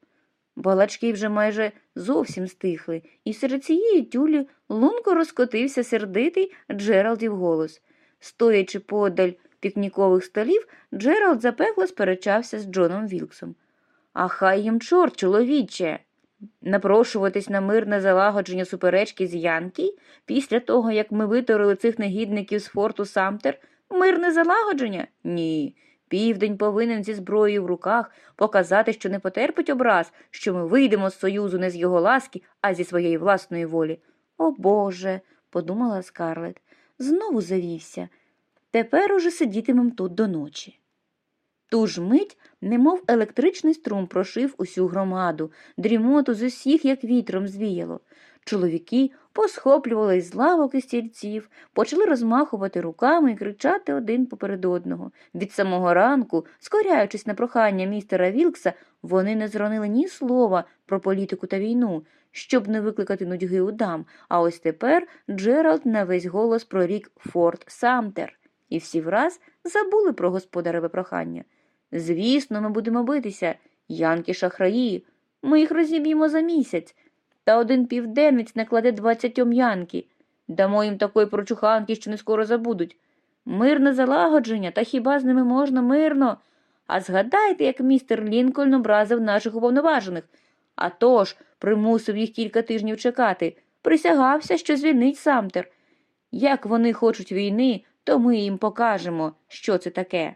Балачки вже майже зовсім стихли, і серед цієї тюлі лунко розкотився сердитий Джералдів голос. Стоячи подаль пікнікових столів, Джералд запекло сперечався з Джоном Вілксом. А хай їм чорт, чоловіче. Напрошуватись на мирне залагодження суперечки з Янкі після того, як ми виторили цих негідників з форту Самтер? Мирне залагодження? Ні. Південь повинен зі зброєю в руках показати, що не потерпить образ, що ми вийдемо з Союзу не з його ласки, а зі своєї власної волі. О Боже, подумала Скарлет, знову завівся. Тепер уже сидітимем тут до ночі. Ту ж мить, немов електричний струм прошив усю громаду, дрімоту з усіх, як вітром звіяло. Чоловіки, посхоплювались з лавок і стільців, почали розмахувати руками і кричати один поперед одного. Від самого ранку, скоряючись на прохання містера Вілкса, вони не зронили ні слова про політику та війну, щоб не викликати нудьги у дам, а ось тепер Джеральд на весь голос прорік Форт Самтер, і всі враз забули про господареве прохання. Звісно, ми будемо битися, янки шахраї, ми їх розіб'ємо за місяць, та один південець накладе двадцятьом янки. Дамо їм такої прочуханки, що не скоро забудуть. Мирне залагодження, та хіба з ними можна мирно? А згадайте, як містер Лінкольн образив наших уповноважених. А тож примусив їх кілька тижнів чекати, присягався, що звільнить Самтер. Як вони хочуть війни, то ми їм покажемо, що це таке.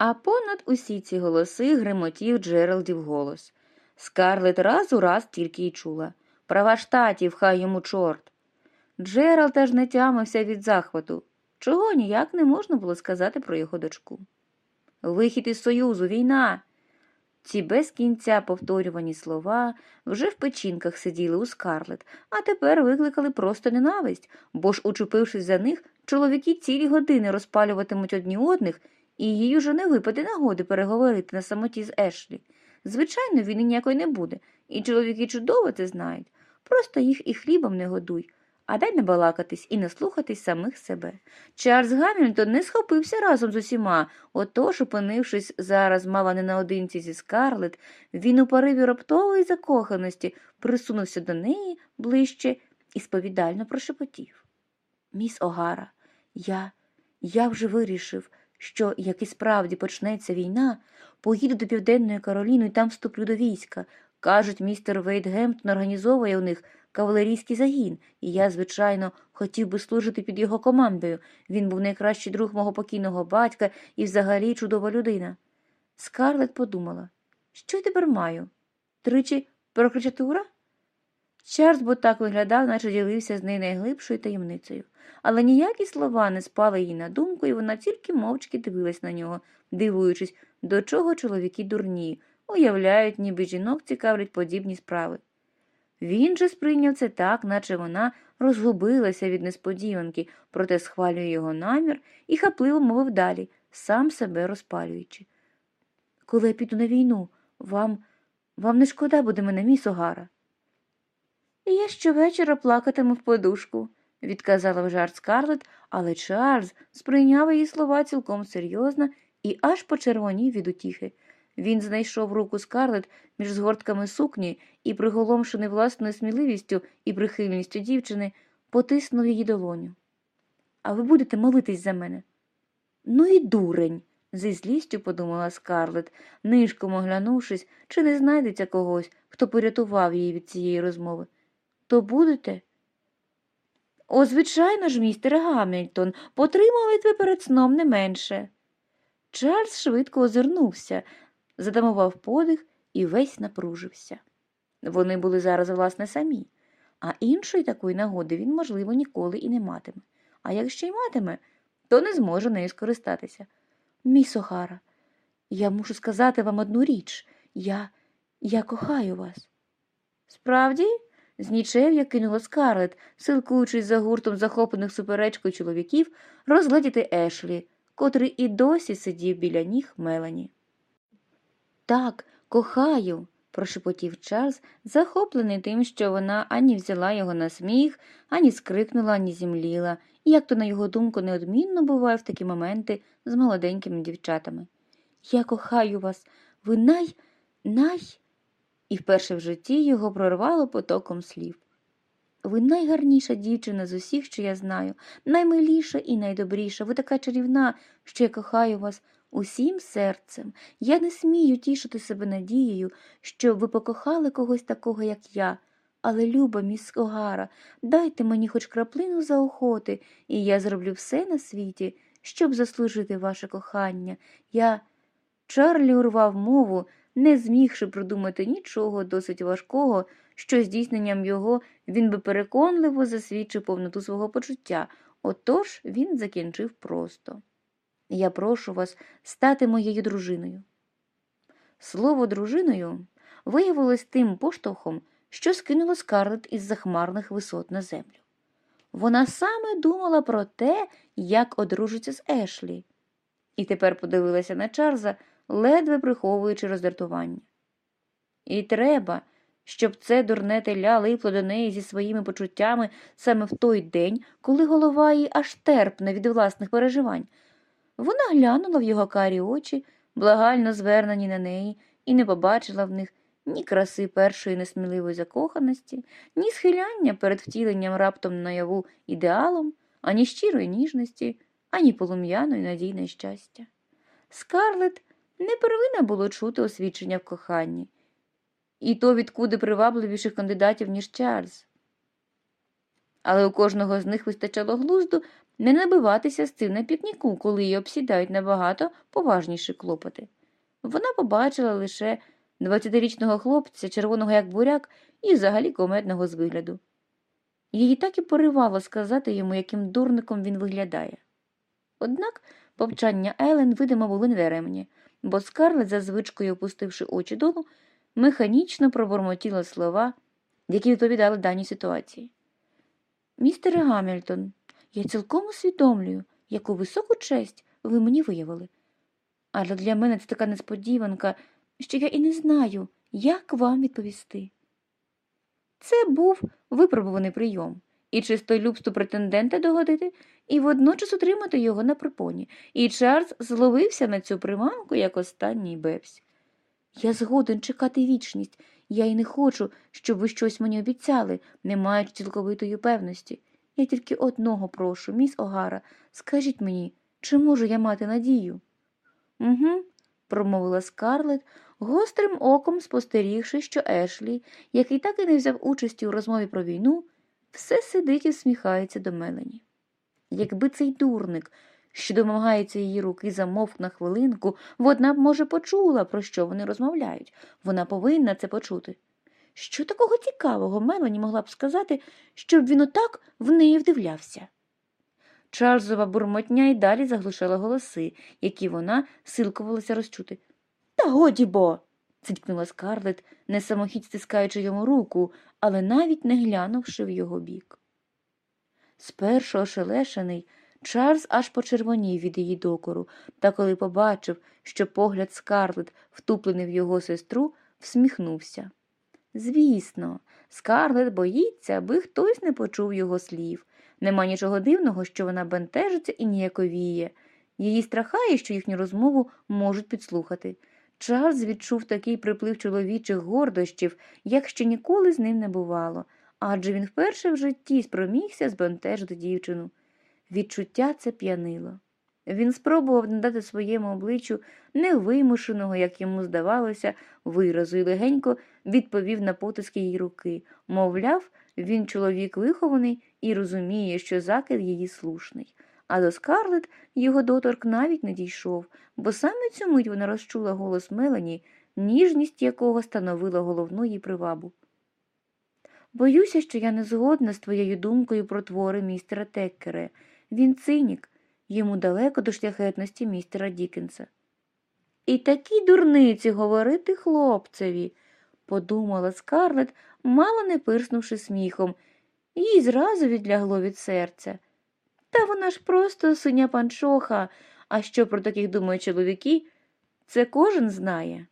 А понад усі ці голоси гремотів Джералдів голос. Скарлет раз у раз тільки й чула. Права штатів, хай йому чорт. Джеральд аж не тямився від захвату, чого ніяк не можна було сказати про його дочку. Вихід із Союзу, війна. Ці без кінця повторювані слова вже в печінках сиділи у скарлет, а тепер викликали просто ненависть, бо ж, учепившись за них, чоловіки цілі години розпалюватимуть одні одних, і їй уже не випаде нагоди переговорити на самоті з Ешлі. Звичайно, війни ніякої не буде, і чоловіки чудово це знають. Просто їх і хлібом не годуй, а дай не балакатись і не слухатись самих себе. Чарльз Гамільтон не схопився разом з усіма, отож, опинившись зараз мало не наодинці зі скарлет, він у пориві раптової закоханості присунувся до неї ближче і сповідально прошепотів. Міс Огара, я, я вже вирішив, що, як і справді почнеться війна, поїду до Південної Кароліни і там вступлю до війська. Кажуть, містер Вейт Гемптон організовує у них кавалерійський загін, і я, звичайно, хотів би служити під його командою. Він був найкращий друг мого покійного батька і взагалі чудова людина. Скарлет подумала, що я тепер маю? Тричі прокричатура? Чарльз так виглядав, наче ділився з нею найглибшою таємницею. Але ніякі слова не спали їй на думку, і вона тільки мовчки дивилась на нього, дивуючись, до чого чоловіки дурні, уявляють, ніби жінок цікавлять подібні справи. Він же сприйняв це так, наче вона розгубилася від несподіванки, проте схвалює його намір і хапливо мовив далі, сам себе розпалюючи. Коли я піду на війну, вам вам не шкода буде мене, міс Огара? Я щовечора плакатиму в подушку, відказала в жарт Скарлет, але Чарльз сприйняв її слова цілком серйозно і аж почервонів від утіхи. Він знайшов руку Скарлет між згортками сукні і, приголомшений власною сміливістю і прихильністю дівчини, потиснув її долоню. А ви будете молитись за мене? Ну і дурень, зі злістю подумала Скарлет, нишком оглянувшись, чи не знайдеться когось, хто порятував її від цієї розмови. То будете? О, звичайно ж, містер Гамільтон, потримали ви перед сном не менше. Чарльз швидко озирнувся, затамував подих і весь напружився. Вони були зараз, власне, самі, а іншої такої нагоди він, можливо, ніколи і не матиме. А якщо й матиме, то не зможе нею скористатися. Міс Охара, я мушу сказати вам одну річ. Я я кохаю вас. Справді? Знічев'я кинула скарлет, силкуючись за гуртом захоплених суперечкою чоловіків, розгледіти Ешлі, котрий і досі сидів біля ніг Мелані. Так, кохаю, прошепотів Чарльз, захоплений тим, що вона ані взяла його на сміх, ані скрикнула, ані зімліла, як то, на його думку, неодмінно буває в такі моменти з молоденькими дівчатами. Я кохаю вас, ви най, най. І вперше в житті його прорвало потоком слів. Ви найгарніша дівчина з усіх, що я знаю, наймиліша і найдобріша. Ви така чарівна, що я кохаю вас усім серцем. Я не смію тішити себе надією, що ви покохали когось такого, як я. Але, люба, міс Огара, дайте мені хоч краплину заохоти, і я зроблю все на світі, щоб заслужити ваше кохання. Я. Чарлі урвав мову, не змігши придумати нічого досить важкого, що здійсненням його він би переконливо засвідчив повноту свого почуття, отож він закінчив просто. Я прошу вас стати моєю дружиною. Слово дружиною виявилось тим поштовхом, що скинуло скарлет із захмарних висот на землю. Вона саме думала про те, як одружиться з Ешлі, і тепер подивилася на Чарльза, ледве приховуючи роздратування. І треба, щоб це дурне теля липло до неї зі своїми почуттями саме в той день, коли голова їй аж терпне від власних переживань. Вона глянула в його карі очі, благально звернені на неї, і не побачила в них ні краси першої несміливої закоханості, ні схиляння перед втіленням раптом наяву ідеалом, ані щирої ніжності, ані полум'яної надійне щастя. Скарлет не первинна було чути освідчення в коханні, і то відкуди привабливіших кандидатів, ніж Чарльз. Але у кожного з них вистачало глузду не набиватися з цим на пікніку, коли її обсідають набагато поважніші клопоти. Вона побачила лише двадцятирічного хлопця, червоного як буряк, і взагалі комедного з вигляду. Її так і поривало сказати йому, яким дурником він виглядає. Однак повчання Елен, видимо, були недаремні, бо Скарлет, за звичкою опустивши очі долу, механічно пробормотіла слова, які відповідали даній ситуації. Містере Гамільтон, я цілком усвідомлюю, яку високу честь ви мені виявили. Але для мене це така несподіванка, що я і не знаю, як вам відповісти. Це був випробуваний прийом, і чистолюбству претендента догодити, і водночас утримати його на припоні, і Чарльз зловився на цю приманку, як останній бебсь. Я згоден чекати вічність, я й не хочу, щоб ви щось мені обіцяли, не маючи цілковитої певності. Я тільки одного прошу, міс Огара, скажіть мені, чи можу я мати надію? Угу, промовила Скарлет, гострим оком спостерігши, що Ешлі, який так і не взяв участі у розмові про війну, все сидить і всміхається до Мелені. Якби цей дурник, що домагається її руки, замовк на хвилинку, вона б, може, почула, про що вони розмовляють. Вона повинна це почути. Що такого цікавого Мелані могла б сказати, щоб він отак в неї вдивлявся? Чарльзова бурмотня й далі заглушала голоси, які вона силкувалася розчути. Та годі бо. Цитькнула Скарлет, не самохідь стискаючи йому руку, але навіть не глянувши в його бік. Спершу ошелешений, Чарльз аж почервонів від її докору, та коли побачив, що погляд Скарлет втуплений в його сестру, всміхнувся. Звісно, Скарлет боїться, аби хтось не почув його слів. Нема нічого дивного, що вона бентежиться і ніяковіє. Її страхає, що їхню розмову можуть підслухати. Чарльз відчув такий приплив чоловічих гордощів, як ще ніколи з ним не бувало, адже він вперше в житті спромігся збентежити дівчину. Відчуття це п'янило. Він спробував надати своєму обличчю невимушеного, як йому здавалося, виразу і легенько відповів на потиски її руки. Мовляв, він чоловік вихований і розуміє, що закид її слушний. А до Скарлет його доторк навіть не дійшов, бо саме цю мить вона розчула голос Мелані, ніжність якого становила головну її привабу. Боюся, що я не згодна з твоєю думкою про твори містера Теккере. Він цинік, йому далеко до шляхетності містера Дікенса. І такі дурниці говорити хлопцеві, подумала Скарлет, мало не пирснувши сміхом, їй зразу відлягло від серця. Та вона ж просто синя панчоха, а що про таких думають чоловіки, це кожен знає.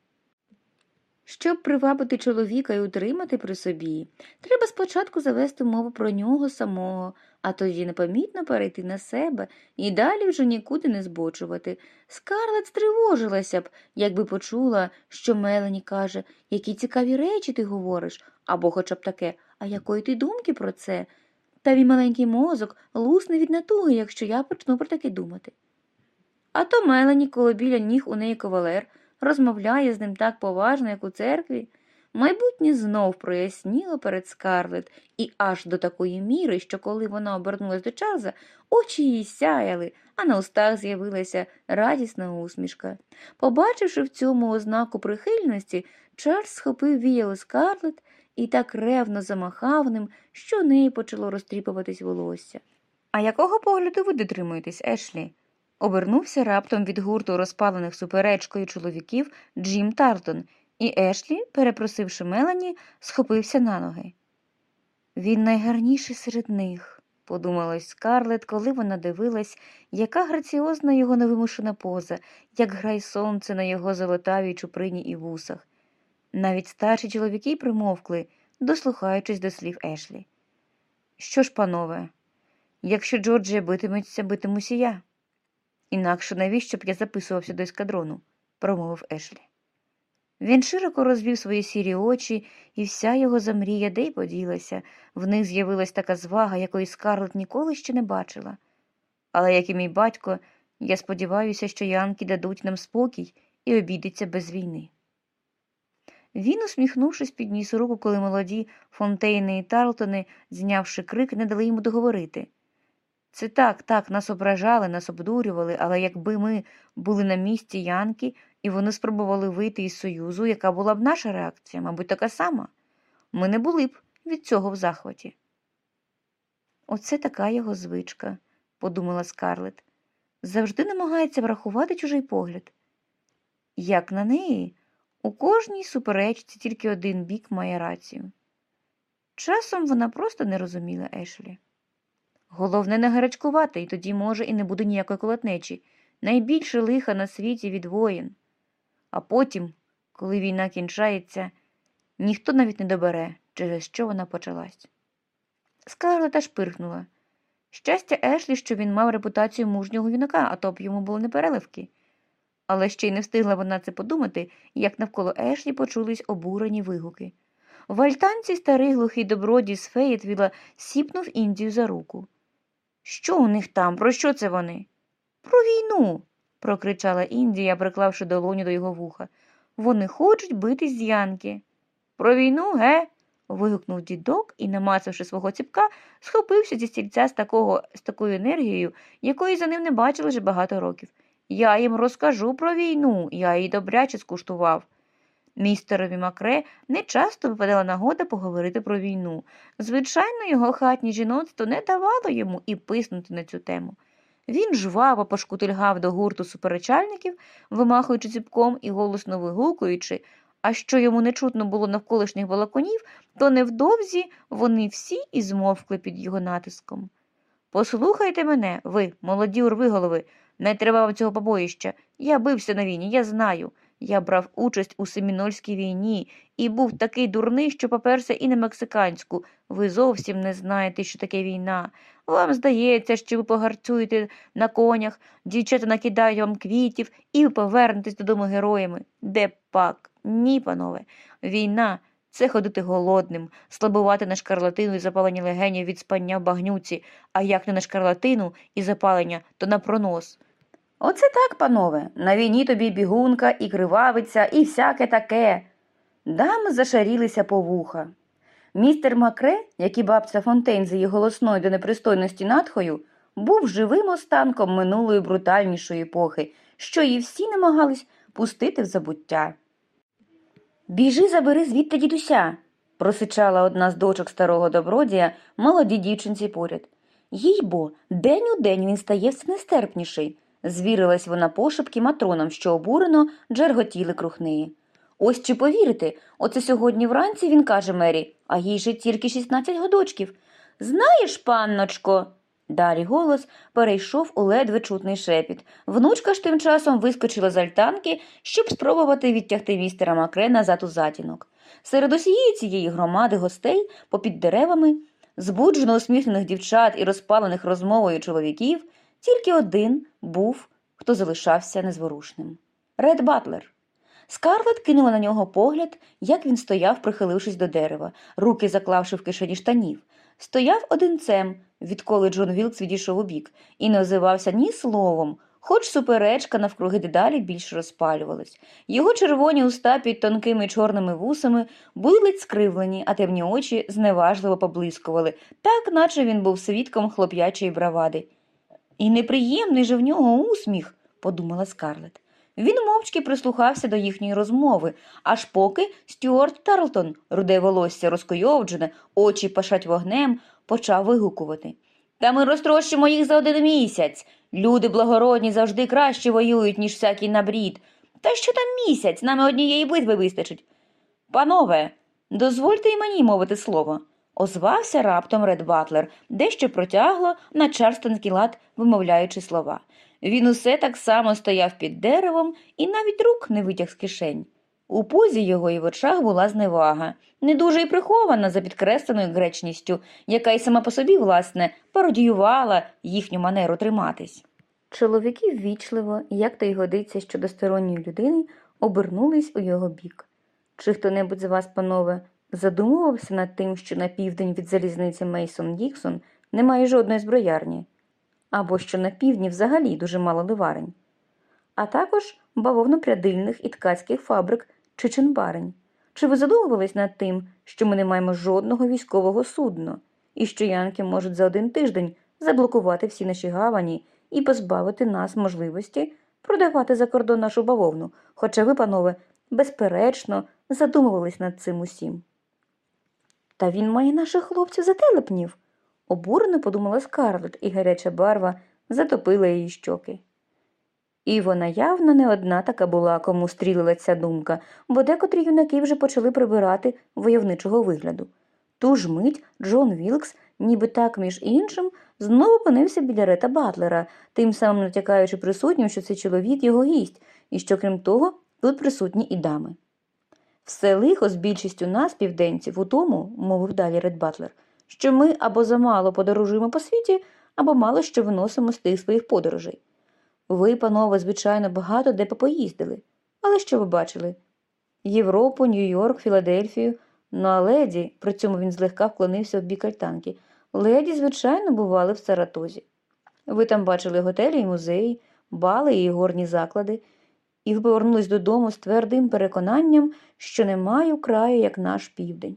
Щоб привабити чоловіка і утримати при собі, треба спочатку завести мову про нього самого, а тоді непомітно перейти на себе і далі вже нікуди не збочувати. Скарлет стривожилася б, якби почула, що Мелані каже, які цікаві речі ти говориш, або хоча б таке, а якої ти думки про це? Та мій маленький мозок лусне від натуги, якщо я почну про таке думати. А то Мелані, коли біля ніг у неї кавалер, розмовляє з ним так поважно, як у церкві. Майбутнє знов проясніло перед Скарлет, і аж до такої міри, що коли вона обернулась до Чарльза, очі її сяяли, а на устах з'явилася радісна усмішка. Побачивши в цьому ознаку прихильності, Чарльз схопив віяло Скарлет і так ревно замахав ним, що неї почало розтріпуватись волосся. А якого погляду ви дотримуєтесь, Ешлі? Обернувся раптом від гурту розпалених суперечкою чоловіків Джим Тартон І Ешлі, перепросивши Мелані, схопився на ноги. Він найгарніший серед них, подумалась Скарлет, коли вона дивилась, яка граціозна його невимушена поза, як грає сонце на його золотавій чуприні і вусах. Навіть старші чоловіки примовкли, дослухаючись до слів Ешлі. Що ж, панове, якщо Джорджія битиметься, битимуся я. Інакше навіщо б я записувався до ескадрону, промовив Ешлі. Він широко розвів свої сірі очі, і вся його замрія де й поділася. В них з'явилась така звага, якої Скарлет ніколи ще не бачила. Але, як і мій батько, я сподіваюся, що янки дадуть нам спокій і обійдеться без війни. Він, усміхнувшись, підніс руку, коли молоді Фонтейни і Тарлтони, знявши крик, не дали йому договорити. Це так, так, нас ображали, нас обдурювали, але якби ми були на місці Янки, і вони спробували вийти із Союзу, яка була б наша реакція, мабуть, така сама. Ми не були б від цього в захваті. Оце така його звичка, подумала Скарлет. Завжди намагається врахувати чужий погляд. Як на неї, у кожній суперечці тільки один бік має рацію. Часом вона просто не розуміла Ешлі. Головне не гарячкувати, і тоді, може, і не буде ніякої колотнечі. Найбільше лиха на світі від воїн. А потім, коли війна кінчається, ніхто навіть не добере, через що вона почалась. Скарлет аж пирхнула. Щастя Ешлі, що він мав репутацію мужнього юнака, а то б йому було непереливки. Але ще й не встигла вона це подумати, як навколо Ешлі почулись обурені вигуки. В альтанці старий глухий добродій з Феєтвіла сіпнув Індію за руку. Що у них там? Про що це вони? Про війну. прокричала Індія, приклавши долоню до його вуха. Вони хочуть битись з Янки. Про війну, ге? вигукнув дідок і, намацавши свого ціпка, схопився зі стільця з, такого, з такою енергією, якої за ним не бачили вже багато років. Я їм розкажу про війну, я її добряче скуштував. Містерові Макре не часто випадала нагода поговорити про війну. Звичайно, його хатнє жіноцтво не давало йому і писнути на цю тему. Він жваво пошкутильгав до гурту суперечальників, вимахуючи ціпком і голосно вигукуючи, а що йому не чутно було навколишніх балаконів, то невдовзі вони всі і змовкли під його натиском. Послухайте мене, ви, молоді урвиголови, не треба цього побоїща. Я бився на війні, я знаю. Я брав участь у Семінольській війні і був такий дурний, що поперся і на мексиканську. Ви зовсім не знаєте, що таке війна. Вам здається, що ви погарцюєте на конях, дівчата накидають вам квітів, і ви повернетесь додому героями. Де пак? Ні, панове. Війна це ходити голодним, слабувати на шкарлатину і запалення легенів від спання в багнюці, а як не на шкарлатину і запалення, то на пронос. Оце так, панове, на війні тобі бігунка, і кривавиця, і всяке таке. Дами зашарілися по вуха. Містер Макре, як і бабця Фонтейн з її голосною до непристойності надхою, був живим останком минулої брутальнішої епохи, що її всі намагались пустити в забуття. Біжи, забери звідти дідуся, просичала одна з дочок старого добродія молодій дівчинці поряд. Їй бо, день у день він стає все нестерпніший, звірилась вона пошепки матронам, що обурено джерготіли круг неї. Ось чи повірите, оце сьогодні вранці він каже Мері, а їй же тільки 16 годочків. Знаєш, панночко. Далі голос перейшов у ледве чутний шепіт. Внучка ж тим часом вискочила з альтанки, щоб спробувати відтягти містера Макре назад у затінок. Серед усієї цієї громади гостей, попід деревами, збуджено усміхнених дівчат і розпалених розмовою чоловіків, тільки один був, хто залишався незворушним. Ред Батлер. Скарлет кинула на нього погляд, як він стояв, прихилившись до дерева, руки заклавши в кишені штанів. Стояв одинцем, відколи Джон Вілкс відійшов у бік, і не озивався ні словом, хоч суперечка навкруги дедалі більш розпалювалась. Його червоні уста під тонкими чорними вусами були ледь скривлені, а темні очі зневажливо поблискували, так наче він був свідком хлоп'ячої бравади. І неприємний же в нього усміх, подумала Скарлет. Він мовчки прислухався до їхньої розмови, аж поки Стюарт Тарлтон, руде волосся розкойовджене, очі пашать вогнем, почав вигукувати. Та ми розтрощимо їх за один місяць. Люди благородні завжди краще воюють, ніж всякий набрід. Та що там місяць? Нам однієї битви вистачить. Панове, дозвольте й мені мовити слово. Озвався раптом Ред Батлер, дещо протягло на чарстонський лад, вимовляючи слова. Він усе так само стояв під деревом і навіть рук не витяг з кишень. У позі його і в очах була зневага, не дуже й прихована за підкресленою гречністю, яка й сама по собі, власне, пародіювала їхню манеру триматись. Чоловіки ввічливо, як то й годиться щодо сторонньої людини, обернулись у його бік. Чи хто-небудь з вас, панове, задумувався над тим, що на південь від залізниці Мейсон Діксон немає жодної зброярні, або що на півдні взагалі дуже мало ливарень, а також бавовнопрядильних і ткацьких фабрик чи чинбарень. Чи ви задумувались над тим, що ми не маємо жодного військового судна, і що янки можуть за один тиждень заблокувати всі наші гавані і позбавити нас можливості продавати за кордон нашу бавовну, хоча ви, панове, безперечно, задумувались над цим усім. Та він має наших хлопців за телепнів, обурено подумала Скарлетт, і гаряча барва затопила її щоки. І вона явно не одна така була, кому стрілила ця думка, бо декотрі юнаки вже почали прибирати войовничого вигляду. Ту ж мить Джон Вілкс, ніби так між іншим, знову опинився біля Рета Батлера, тим самим натякаючи присутнім, що цей чоловік його гість, і що, крім того, тут присутні і дами. Все лихо з більшістю нас, південців, у тому, мовив далі Ред Батлер, що ми або замало подорожуємо по світі, або мало що виносимо з тих своїх подорожей. Ви, панове, звичайно, багато де попоїздили. Але що ви бачили? Європу, Нью-Йорк, Філадельфію. Ну а леді, при цьому він злегка вклонився в бік альтанки, леді, звичайно, бували в Саратозі. Ви там бачили готелі і музеї, бали і горні заклади, і повернулись додому з твердим переконанням, що не маю краю, як наш південь.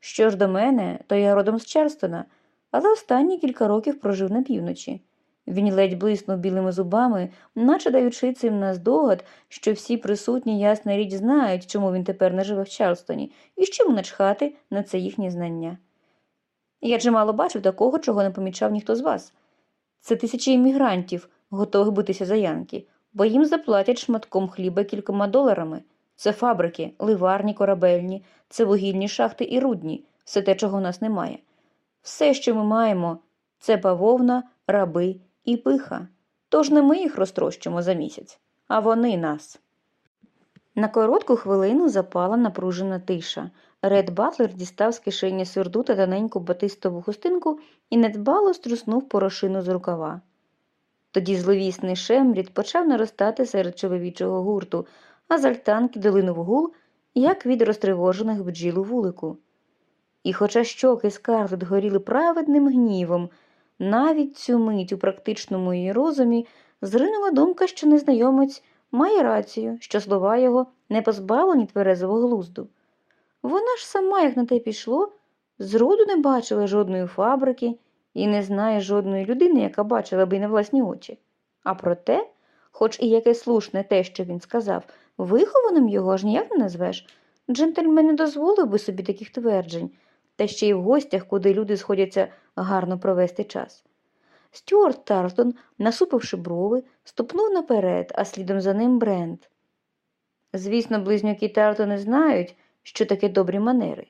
Що ж до мене, то я родом з Черстона, але останні кілька років прожив на півночі. Він ледь блиснув білими зубами, наче даючи цим наздогад, що всі присутні, ясна річ, знають, чому він тепер не живе в Чарлстоні, і з чому начхати на це їхнє знання. Я чимало бачив такого, чого не помічав ніхто з вас. Це тисячі іммігрантів, готових битися за янки, бо їм заплатять шматком хліба кількома доларами. Це фабрики, ливарні, корабельні, це вугільні шахти і рудні, все те, чого в нас немає. Все, що ми маємо, це бавовна, раби і пиха. Тож не ми їх розтрощимо за місяць, а вони нас. На коротку хвилину запала напружена тиша. Ред Батлер дістав з кишені сверду та тоненьку батистову хустинку і недбало струснув порошину з рукава. Тоді зловісний шемрід почав наростати серед чоловічого гурту, а з альтанки долинув гул, як від розтривожених бджіл у вулику. І хоча щоки скарлет горіли праведним гнівом, навіть цю мить у практичному її розумі зринула думка, що незнайомець має рацію, що слова його не позбавлені тверезового глузду. Вона ж сама, як на те пішло, зроду не бачила жодної фабрики і не знає жодної людини, яка бачила б і на власні очі. А проте, хоч і яке слушне те, що він сказав, вихованим його ж ніяк не назвеш. Джентльмен не дозволив би собі таких тверджень, та ще й в гостях, куди люди сходяться гарно провести час. Стюарт Тарлтон, насупивши брови, ступнув наперед, а слідом за ним Брент. Звісно, близнюки Тарлтони знають, що таке добрі манери,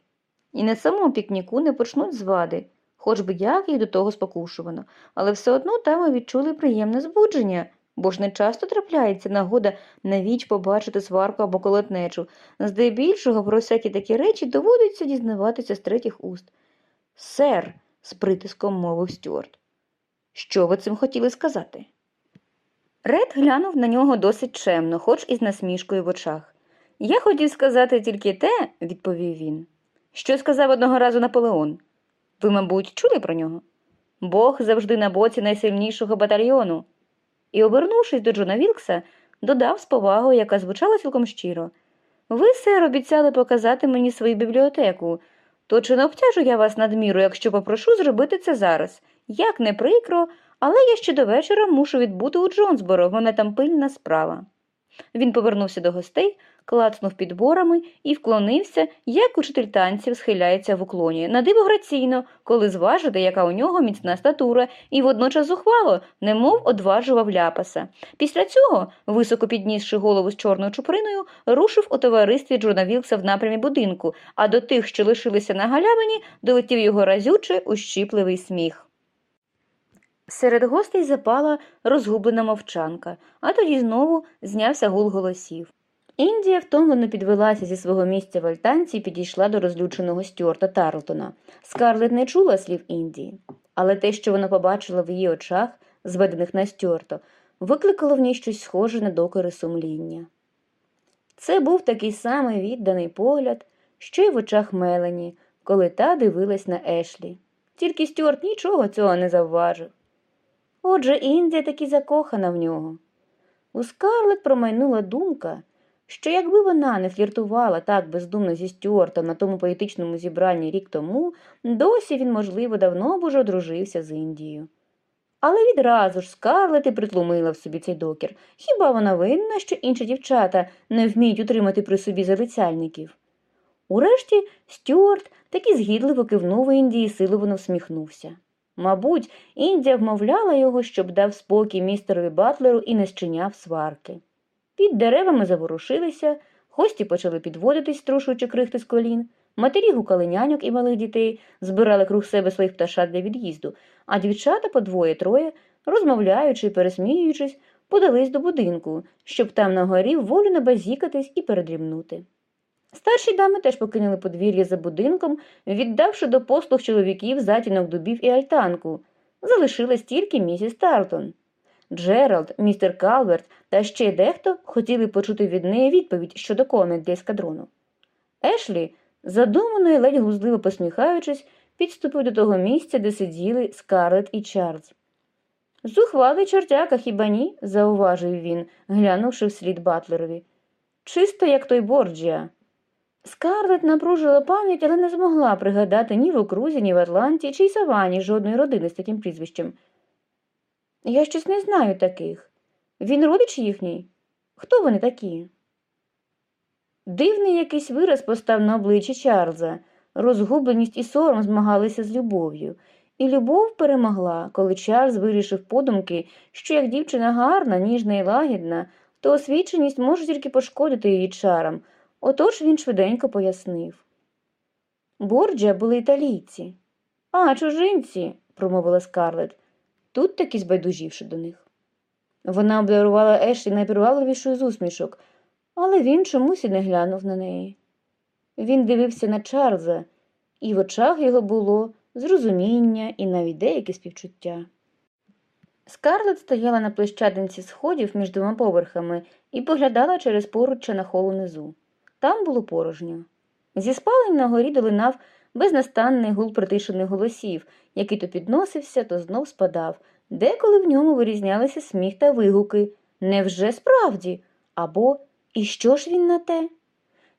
і на самому пікніку не почнуть звади, хоч би як їх до того спокушувано, але все одно там відчули приємне збудження, бо ж не часто трапляється нагода на віч побачити сварку або колотнечу. Здебільшого про всякі такі речі доводиться дізнаватися з третіх уст. Сер, з притиском мовив Стюарт. Що ви цим хотіли сказати? Ред глянув на нього досить чемно, хоч і з насмішкою в очах. Я хотів сказати тільки те, відповів він, що сказав одного разу Наполеон. Ви, мабуть, чули про нього? Бог завжди на боці найсильнішого батальйону. І, обернувшись до Джона Вілкса, додав з повагою, яка звучала цілком щиро. Ви, сер, обіцяли показати мені свою бібліотеку, то чи не обтяжу я вас надміру, якщо попрошу зробити це зараз? Як не прикро, але я ще до вечора мушу відбути у Джонсборо, в мене там пильна справа. Він повернувся до гостей, клацнув підборами і вклонився, як учитель танців схиляється в уклоні, надиво граційно, коли зважити, яка у нього міцна статура, і водночас зухвало, немов одважував ляпаса. Після цього, високо піднісши голову з чорною чуприною, рушив у товаристві Джона Вілкса в напрямі будинку, а до тих, що лишилися на галявині, долетів його разюче ущіпливий сміх. Серед гостей запала розгублена мовчанка, а тоді знову знявся гул голосів. Індія втомлено підвелася зі свого місця в альтанці і підійшла до розлюченого Стюарта Тарлтона. Скарлет не чула слів Індії, але те, що вона побачила в її очах, зведених на Стюарта, викликало в ній щось схоже на докори сумління. Це був такий самий відданий погляд, що й в очах Мелані, коли та дивилась на Ешлі. Тільки Стюарт нічого цього не завважив. Отже, Індія таки закохана в нього. У Скарлет промайнула думка, що якби вона не фліртувала так бездумно зі Стюартом на тому поетичному зібранні рік тому, досі він, можливо, давно б уже одружився з Індією. Але відразу ж Скарлет і притлумила в собі цей докір. Хіба вона винна, що інші дівчата не вміють утримати при собі залицяльників? Урешті Стюарт таки згідливо кивнув Індії і силовано всміхнувся. Мабуть, Індія вмовляла його, щоб дав спокій містерові Батлеру і не щиняв сварки. Під деревами заворушилися, гості почали підводитись, струшуючи крихти з колін. Матері гукали няньок і малих дітей, збирали круг себе своїх пташат для від'їзду, а дівчата по двоє-троє, розмовляючи і пересміюючись, подались до будинку, щоб там на горі волю набазікатись і передрімнути. Старші дами теж покинули подвір'я за будинком, віддавши до послуг чоловіків затінок дубів і альтанку. Залишилась тільки місіс Тарлтон. Джеральд, містер Калверт та ще дехто хотіли почути від неї відповідь щодо комент для ескадрону. Ешлі, задумано і ледь глузливо посміхаючись, підступив до того місця, де сиділи Скарлет і Чарльз. Зухвалий чортяка, хіба ні? зауважив він, глянувши вслід Батлерові. Чисто, як той Борджіа. Скарлет напружила пам'ять, але не змогла пригадати ні в окрузі, ні в Атланті, чи й Саванні жодної родини з таким прізвищем. Я щось не знаю таких. Він родич їхній? Хто вони такі? Дивний якийсь вираз постав на обличчі Чарльза. Розгубленість і сором змагалися з любов'ю. І любов перемогла, коли Чарльз вирішив подумки, що як дівчина гарна, ніжна і лагідна, то освіченість може тільки пошкодити її чарам. Отож він швиденько пояснив. Борджа були італійці. А, чужинці, промовила Скарлет, тут таки збайдужівши до них. Вона обдарувала Ешлі найпривабливішою з усмішок, але він чомусь і не глянув на неї. Він дивився на Чарльза, і в очах його було зрозуміння і навіть деяке співчуття. Скарлет стояла на площадинці сходів між двома поверхами і поглядала через поруччя на хол унизу. Там було порожньо. Зі спалень на горі долинав безнастанний гул притишених голосів, який то підносився, то знов спадав, деколи в ньому вирізнялися сміх та вигуки. Невже справді? Або і що ж він на те?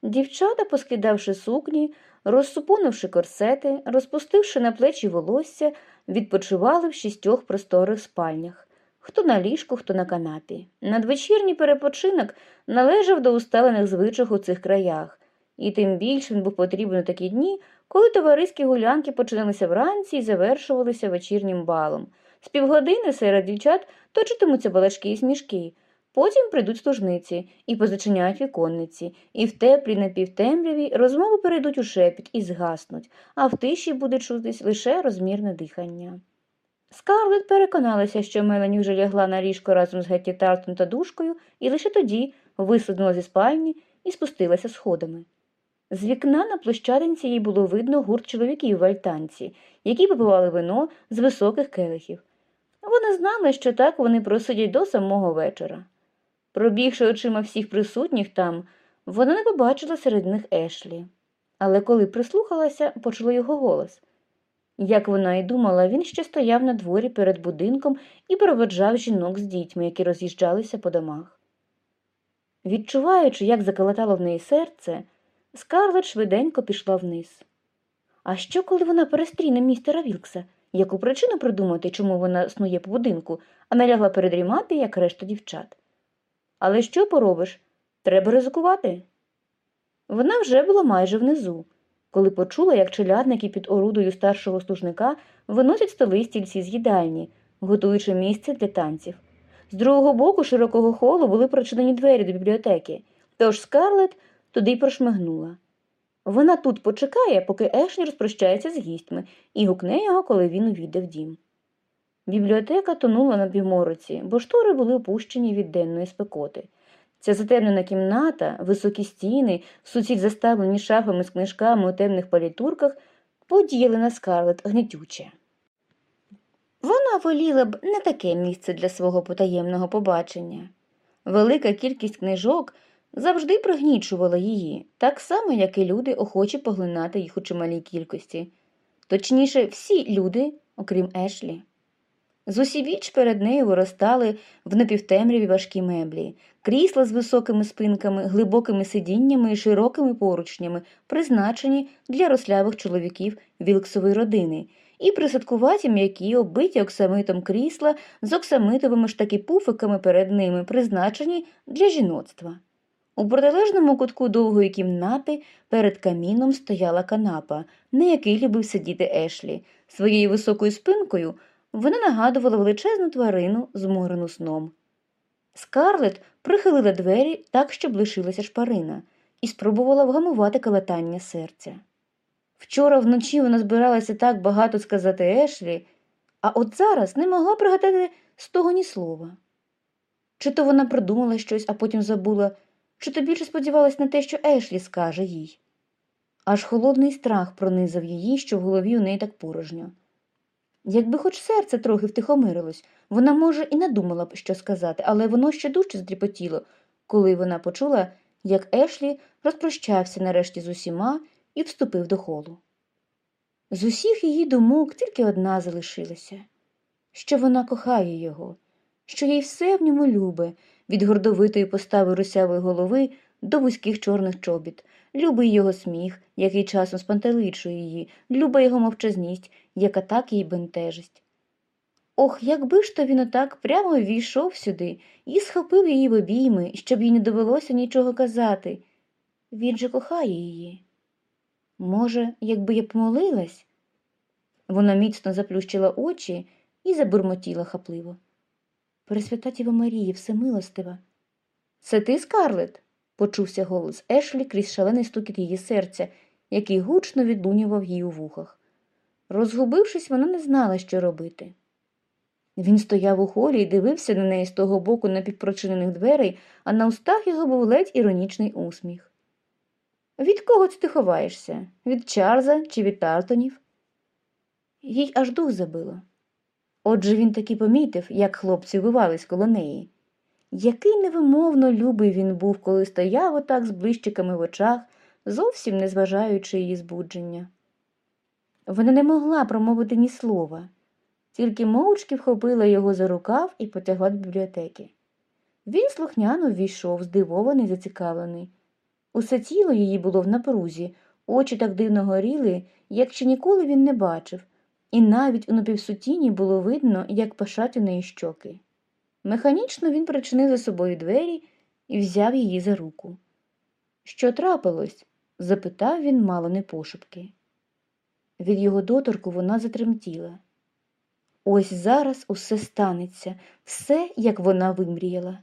Дівчата, поскидавши сукні, розсупонивши корсети, розпустивши на плечі волосся, відпочивали в шістьох просторих спальнях хто на ліжку, хто на канапі. Надвечірній перепочинок належав до усталених звичок у цих краях, і тим більше він був потрібен у такі дні, коли товариські гулянки починалися вранці і завершувалися вечірнім балом. З півгодини серед дівчат точитимуться балачки і смішки. Потім прийдуть служниці і позачиняють віконниці, і в теплій напівтемряві розмови перейдуть у шепіт і згаснуть, а в тиші буде чутись лише розмірне дихання. Скарлет переконалася, що Мелані вже лягла на ліжко разом з Гетті Тартон та душкою, і лише тоді вислизнула зі спальні і спустилася сходами. З вікна на площадинці їй було видно гурт чоловіків в альтанці, які попивали вино з високих келихів. Вони знали, що так вони просидять до самого вечора. Пробігши очима всіх присутніх там, вона не побачила серед них Ешлі. Але коли прислухалася, почула його голос. Як вона й думала, він ще стояв на дворі перед будинком і проведжав жінок з дітьми, які роз'їжджалися по домах. Відчуваючи, як заколотало в неї серце, Скарлет швиденько пішла вниз. А що, коли вона перестріне містера Вілкса? Яку причину придумати, чому вона снує по будинку, а не лягла передрімати, як решта дівчат? Але що поробиш? Треба ризикувати. Вона вже була майже внизу, коли почула, як челядники під орудою старшого служника виносять столи стільці з їдальні, готуючи місце для танців. З другого боку широкого холу були прочинені двері до бібліотеки, тож Скарлет туди й прошмигнула. Вона тут почекає, поки Ешлі розпрощається з гістьми, і гукне його, коли він увійде в дім. Бібліотека тонула на півмороці, бо штори були опущені від денної спекоти. Ця затемнена кімната, високі стіни, суціль заставлені шафами з книжками у темних палітурках, подіяли на скарлет гнітюче. Вона воліла б не таке місце для свого потаємного побачення. Велика кількість книжок завжди пригнічувала її, так само, як і люди, охочі поглинати їх у чималій кількості. Точніше, всі люди, окрім Ешлі. З усібіч перед нею виростали в напівтемряві важкі меблі, крісла з високими спинками, глибокими сидіннями і широкими поручнями, призначені для рослявих чоловіків вілксової родини, і присадкуваті м'які, оббиті оксамитом крісла з оксамитовими ж таки пуфиками перед ними, призначені для жіноцтва. У протилежному кутку довгої кімнати перед каміном стояла канапа, на якій любив сидіти Ешлі. Своєю високою спинкою вона нагадувала величезну тварину, зморену сном. Скарлет прихилила двері так, щоб лишилася шпарина, і спробувала вгамувати калатання серця. Вчора вночі вона збиралася так багато сказати Ешлі, а от зараз не могла пригадати з того ні слова. Чи то вона придумала щось, а потім забула, чи то більше сподівалась на те, що Ешлі скаже їй. Аж холодний страх пронизав її, що в голові у неї так порожньо. Якби хоч серце трохи втихомирилось, вона, може, і не думала б, що сказати, але воно ще дужче здріпотіло, коли вона почула, як Ешлі розпрощався нарешті з усіма і вступив до холу. З усіх її думок тільки одна залишилася що вона кохає його, що їй все в ньому любе, від гордовитої постави русявої голови до вузьких чорних чобіт, любий його сміх, який часом спантеличує її, люба його мовчазність, яка так її бентежить. Ох, якби ж то він отак прямо ввійшов сюди і схопив її в обійми, щоб їй не довелося нічого казати. Він же кохає її. Може, якби я помолилась? Вона міцно заплющила очі і забурмотіла хапливо. Пресвятатіва Марії, всемилостива. Це ти, Скарлет? почувся голос Ешлі крізь шалений стукіт її серця, який гучно відлунював їй у вухах. Розгубившись, вона не знала, що робити. Він стояв у холі і дивився на неї з того боку напівпрочинених дверей, а на устах його був ледь іронічний усміх. Від кого ти ховаєшся? Від Чарльза чи від Тартонів? Їй аж дух забило. Отже він таки помітив, як хлопці вивались коло неї. Який невимовно любий він був, коли стояв отак з блищиками в очах, зовсім не зважаючи її збудження. Вона не могла промовити ні слова, тільки мовчки вхопила його за рукав і потягла до бібліотеки. Він слухняно ввійшов, здивований, зацікавлений. Усе тіло її було в напрузі, очі так дивно горіли, як ще ніколи він не бачив, і навіть у напівсутіні було видно, як пашать у неї щоки. Механічно він причинив за собою двері і взяв її за руку. Що трапилось? запитав він мало не пошепки. Від його доторку вона затремтіла. Ось зараз усе станеться, все, як вона вимріяла.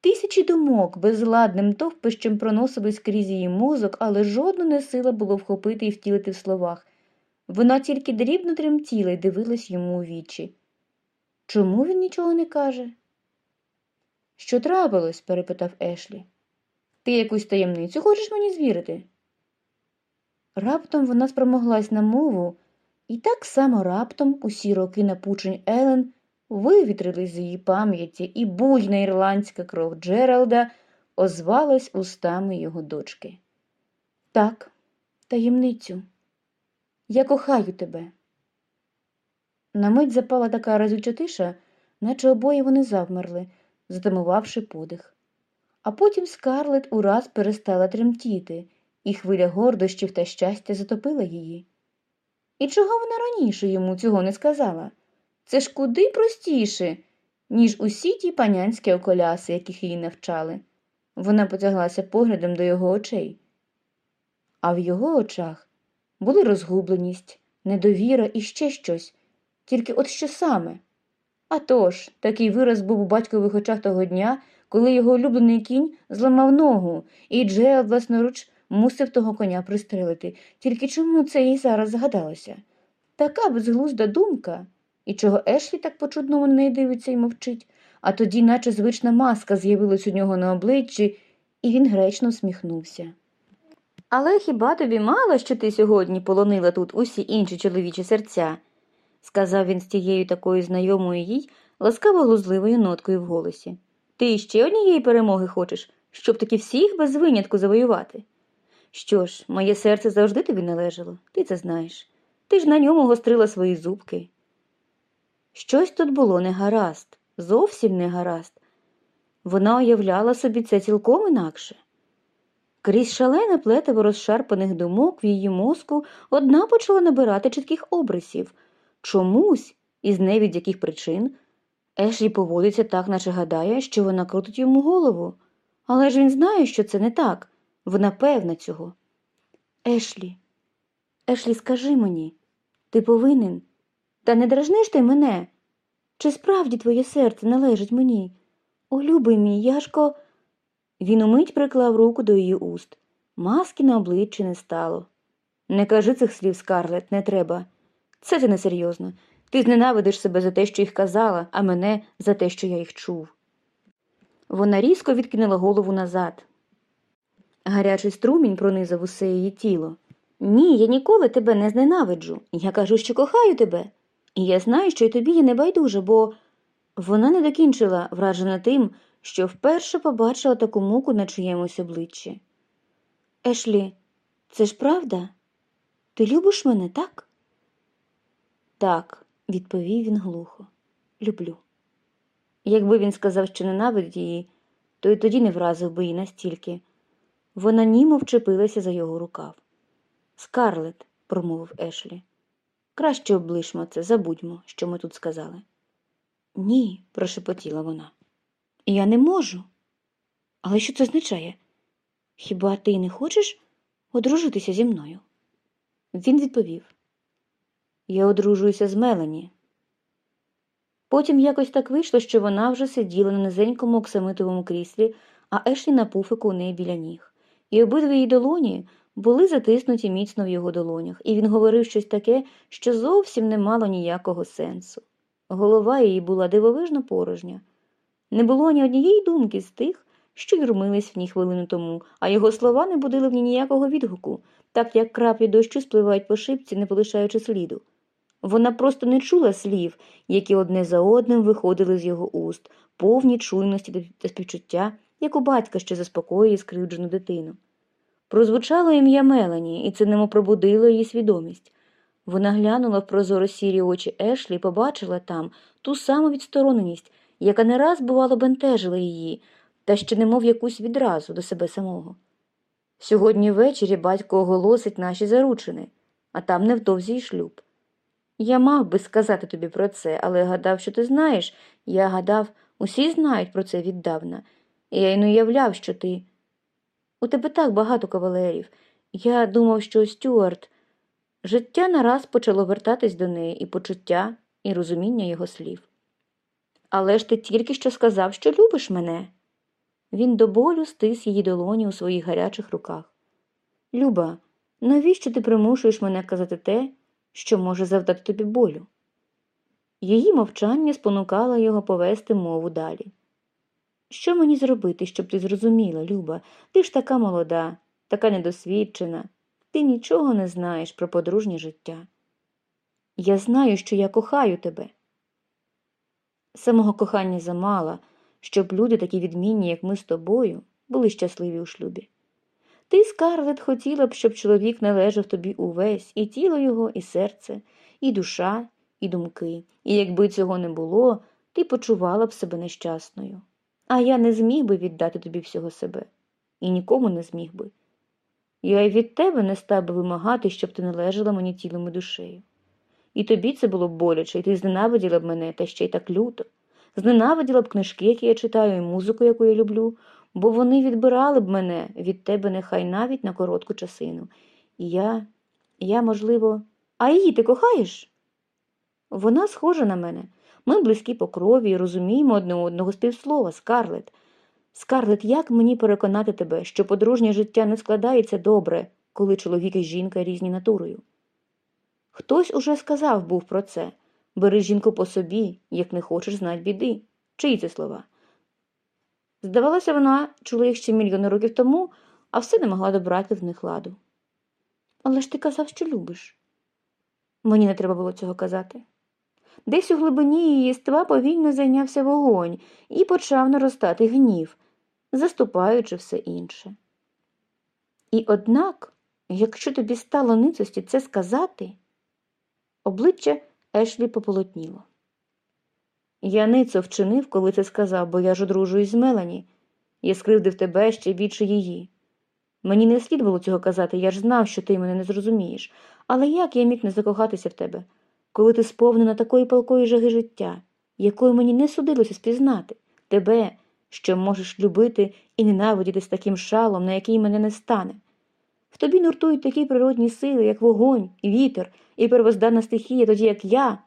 Тисячі думок безладним товпищем проносились крізь її мозок, але жодну не сила було вхопити і втілити в словах. Вона тільки дрібно тремтіла і дивилась йому у вічі. Чому він нічого не каже? Що трапилось? перепитав Ешлі. Ти якусь таємницю хочеш мені звірити? Раптом вона спромоглась на мову, і так само раптом усі роки напучень Елен вивітрились з її пам'яті, і буйна ірландська кров Джералда озвалась устами його дочки. Так, таємницю. Я кохаю тебе. На мить запала така разюча тиша, наче обоє вони завмерли, затамувавши подих. А потім скарлет ураз перестала тремтіти, і хвиля гордощів та щастя затопила її. І чого вона раніше йому цього не сказала? Це ж куди простіше, ніж усі ті панянські околяси, яких її навчали. Вона потяглася поглядом до його очей. А в його очах були розгубленість, недовіра і ще щось, тільки от що саме. А тож, такий вираз був у батькових очах того дня, коли його улюблений кінь зламав ногу, і Джейл власноруч мусив того коня пристрелити. Тільки чому це їй зараз згадалося? Така безглузда думка. І чого Ешлі так по-чудному на неї дивиться і мовчить, а тоді, наче звична маска, з'явилась у нього на обличчі, і він гречно всміхнувся. Але хіба тобі мало, що ти сьогодні полонила тут усі інші чоловічі серця? сказав він з тією такою знайомою їй ласкаво глузливою ноткою в голосі. Ти ще однієї перемоги хочеш, щоб таки всіх без винятку завоювати? Що ж, моє серце завжди тобі належало, ти це знаєш. Ти ж на ньому гострила свої зубки. Щось тут було негаразд, зовсім негаразд. Вона уявляла собі це цілком інакше. Крізь шалене плетиво розшарпаних думок в її мозку одна почала набирати чітких обрисів. Чомусь, із невід яких причин, Ешлі поводиться так, наче гадає, що вона крутить йому голову. Але ж він знає, що це не так. Вона певна цього. Ешлі, Ешлі, скажи мені, ти повинен. Та не дражниш ти мене? Чи справді твоє серце належить мені? О, любий мій, Яшко. Він умить приклав руку до її уст. Маски на обличчі не стало. Не кажи цих слів, Скарлет, не треба. Це ти несерйозно. Ти зненавидиш себе за те, що їх казала, а мене за те, що я їх чув. Вона різко відкинула голову назад. Гарячий струмінь пронизав усе її тіло. Ні, я ніколи тебе не зненавиджу. Я кажу, що кохаю тебе. І я знаю, що й тобі є небайдуже, бо вона не докінчила, вражена тим, що вперше побачила таку муку на чиємусь обличчі. Ешлі, це ж правда? Ти любиш мене, так? Так, відповів він глухо. Люблю. Якби він сказав, що ненавидить її, то й тоді не вразив би її настільки. Вона німо вчепилася за його рукав. Скарлет, промовив Ешлі. Краще облишмо це, забудьмо, що ми тут сказали. Ні, прошепотіла вона. Я не можу. Але що це означає? Хіба ти не хочеш одружитися зі мною? Він відповів Я одружуюся з Мелані. Потім якось так вийшло, що вона вже сиділа на низенькому оксамитовому кріслі, а Ешлі на пуфику у неї біля ніг. І обидві її долоні були затиснуті міцно в його долонях, і він говорив щось таке, що зовсім не мало ніякого сенсу. Голова її була дивовижно порожня. Не було ні однієї думки з тих, що юрмились в ній хвилину тому, а його слова не будили в ній ніякого відгуку, так як краплі дощу спливають по шипці, не полишаючи сліду. Вона просто не чула слів, які одне за одним виходили з його уст, повні чуйності та співчуття, як у батька, що заспокоює скривджену дитину. Прозвучало ім'я Мелані, і це немо пробудило її свідомість. Вона глянула в прозоро сірі очі Ешлі і побачила там ту саму відстороненість, яка не раз, бувало, бентежила її, та ще немов якусь відразу до себе самого. Сьогодні ввечері батько оголосить наші заручини, а там невдовзі й шлюб. Я мав би сказати тобі про це, але гадав, що ти знаєш. Я гадав, усі знають про це віддавна, і я й не уявляв, що ти. У тебе так багато кавалерів. Я думав, що Стюарт. Життя нараз почало вертатись до неї і почуття, і розуміння його слів. Але ж ти тільки що сказав, що любиш мене. Він до болю стис її долоні у своїх гарячих руках. Люба, навіщо ти примушуєш мене казати те, що може завдати тобі болю? Її мовчання спонукало його повести мову далі. Що мені зробити, щоб ти зрозуміла, Люба? Ти ж така молода, така недосвідчена, ти нічого не знаєш про подружнє життя. Я знаю, що я кохаю тебе. Самого кохання замало, щоб люди, такі відмінні, як ми з тобою, були щасливі у шлюбі. Ти, Скарлет, хотіла б, щоб чоловік належав тобі увесь, і тіло його, і серце, і душа, і думки, і якби цього не було, ти почувала б себе нещасною. А я не зміг би віддати тобі всього себе, і нікому не зміг би. Я й від тебе не став би вимагати, щоб ти належала мені тілом і душею. І тобі це було б боляче, і ти зненавиділа б мене та ще й так люто. зненавиділа б книжки, які я читаю, і музику, яку я люблю, бо вони відбирали б мене від тебе нехай навіть на коротку часину. І я, я, можливо, а її ти кохаєш? Вона схожа на мене. Ми близькі по крові і розуміємо одне одного півслова, Скарлет. Скарлет, як мені переконати тебе, що подружнє життя не складається добре, коли чоловік і жінка різні натурою? Хтось уже сказав був про це бери жінку по собі, як не хочеш знать біди. Чиї це слова? Здавалося, вона чула їх ще мільйони років тому, а все не могла добрати в них ладу. Але ж ти казав, що любиш. Мені не треба було цього казати. Десь у глибині її єства повільно зайнявся вогонь і почав наростати гнів, заступаючи все інше. І однак, якщо тобі стало ницості це сказати, обличчя Ешлі пополотніло. Я ницо вчинив, коли це сказав, бо я ж одружуюсь з Мелані. Я скривдив тебе ще більше її. Мені не слід було цього казати, я ж знав, що ти мене не зрозумієш. Але як я міг не закохатися в тебе, коли ти сповнена такої палкої жаги життя, якої мені не судилося спізнати, тебе, що можеш любити і ненавидіти з таким шалом, на який мене не стане. В тобі нуртують такі природні сили, як вогонь, вітер і первозданна стихія, тоді як я.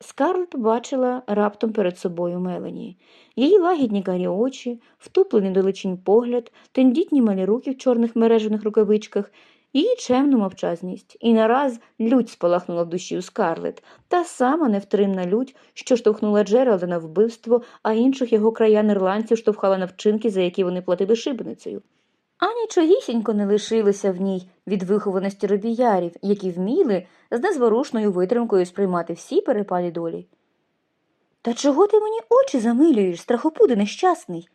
Скарлет побачила раптом перед собою Мелані. Її лагідні карі очі, втуплений долечінь погляд, тендітні малі руки в чорних мережених рукавичках, її чемну мовчазність. І нараз лють спалахнула в душі у Скарлет, та сама невтримна лють, що штовхнула Джералда на вбивство, а інших його краян ірландців штовхала на вчинки, за які вони платили шибеницею. А нічогісінько не лишилося в ній від вихованості робіярів, які вміли з незворушною витримкою сприймати всі перепалі долі. Та чого ти мені очі замилюєш, страхопуди нещасний?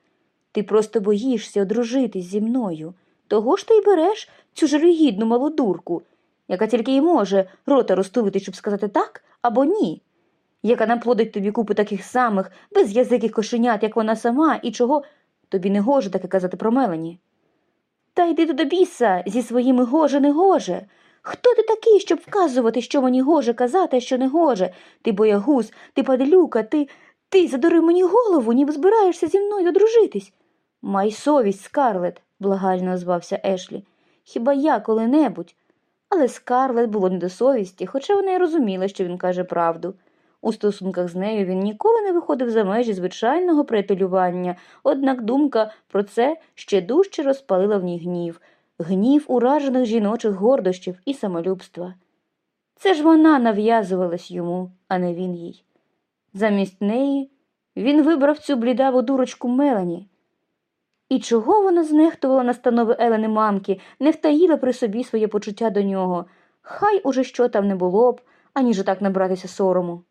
Ти просто боїшся одружитись зі мною. Того ж ти й береш цю жалюгідну малу дурку, яка тільки й може рота розтулити, щоб сказати так або ні, яка наплодить тобі купу таких самих без'язиких кошенят, як вона сама, і чого тобі не гоже таке казати про Мелані. Та йди до біса зі своїми гоже не гоже. Хто ти такий, щоб вказувати, що мені гоже казати, а що не гоже? Ти боягуз, ти паделюка, ти. ти задурив мені голову, ніби збираєшся зі мною одружитись. Май совість, Скарлет, благально озвався Ешлі. Хіба я коли-небудь? Але Скарлет було не до совісті, хоча вона й розуміла, що він каже правду. У стосунках з нею він ніколи не виходив за межі звичайного приятелювання, однак думка про це ще дужче розпалила в ній гнів, гнів уражених жіночих гордощів і самолюбства. Це ж вона нав'язувалась йому, а не він їй. Замість неї він вибрав цю блідаву дурочку Мелані. І чого вона знехтувала настанови Елени мамки, не втаїла при собі своє почуття до нього. Хай уже що там не було б, аніж так набратися сорому.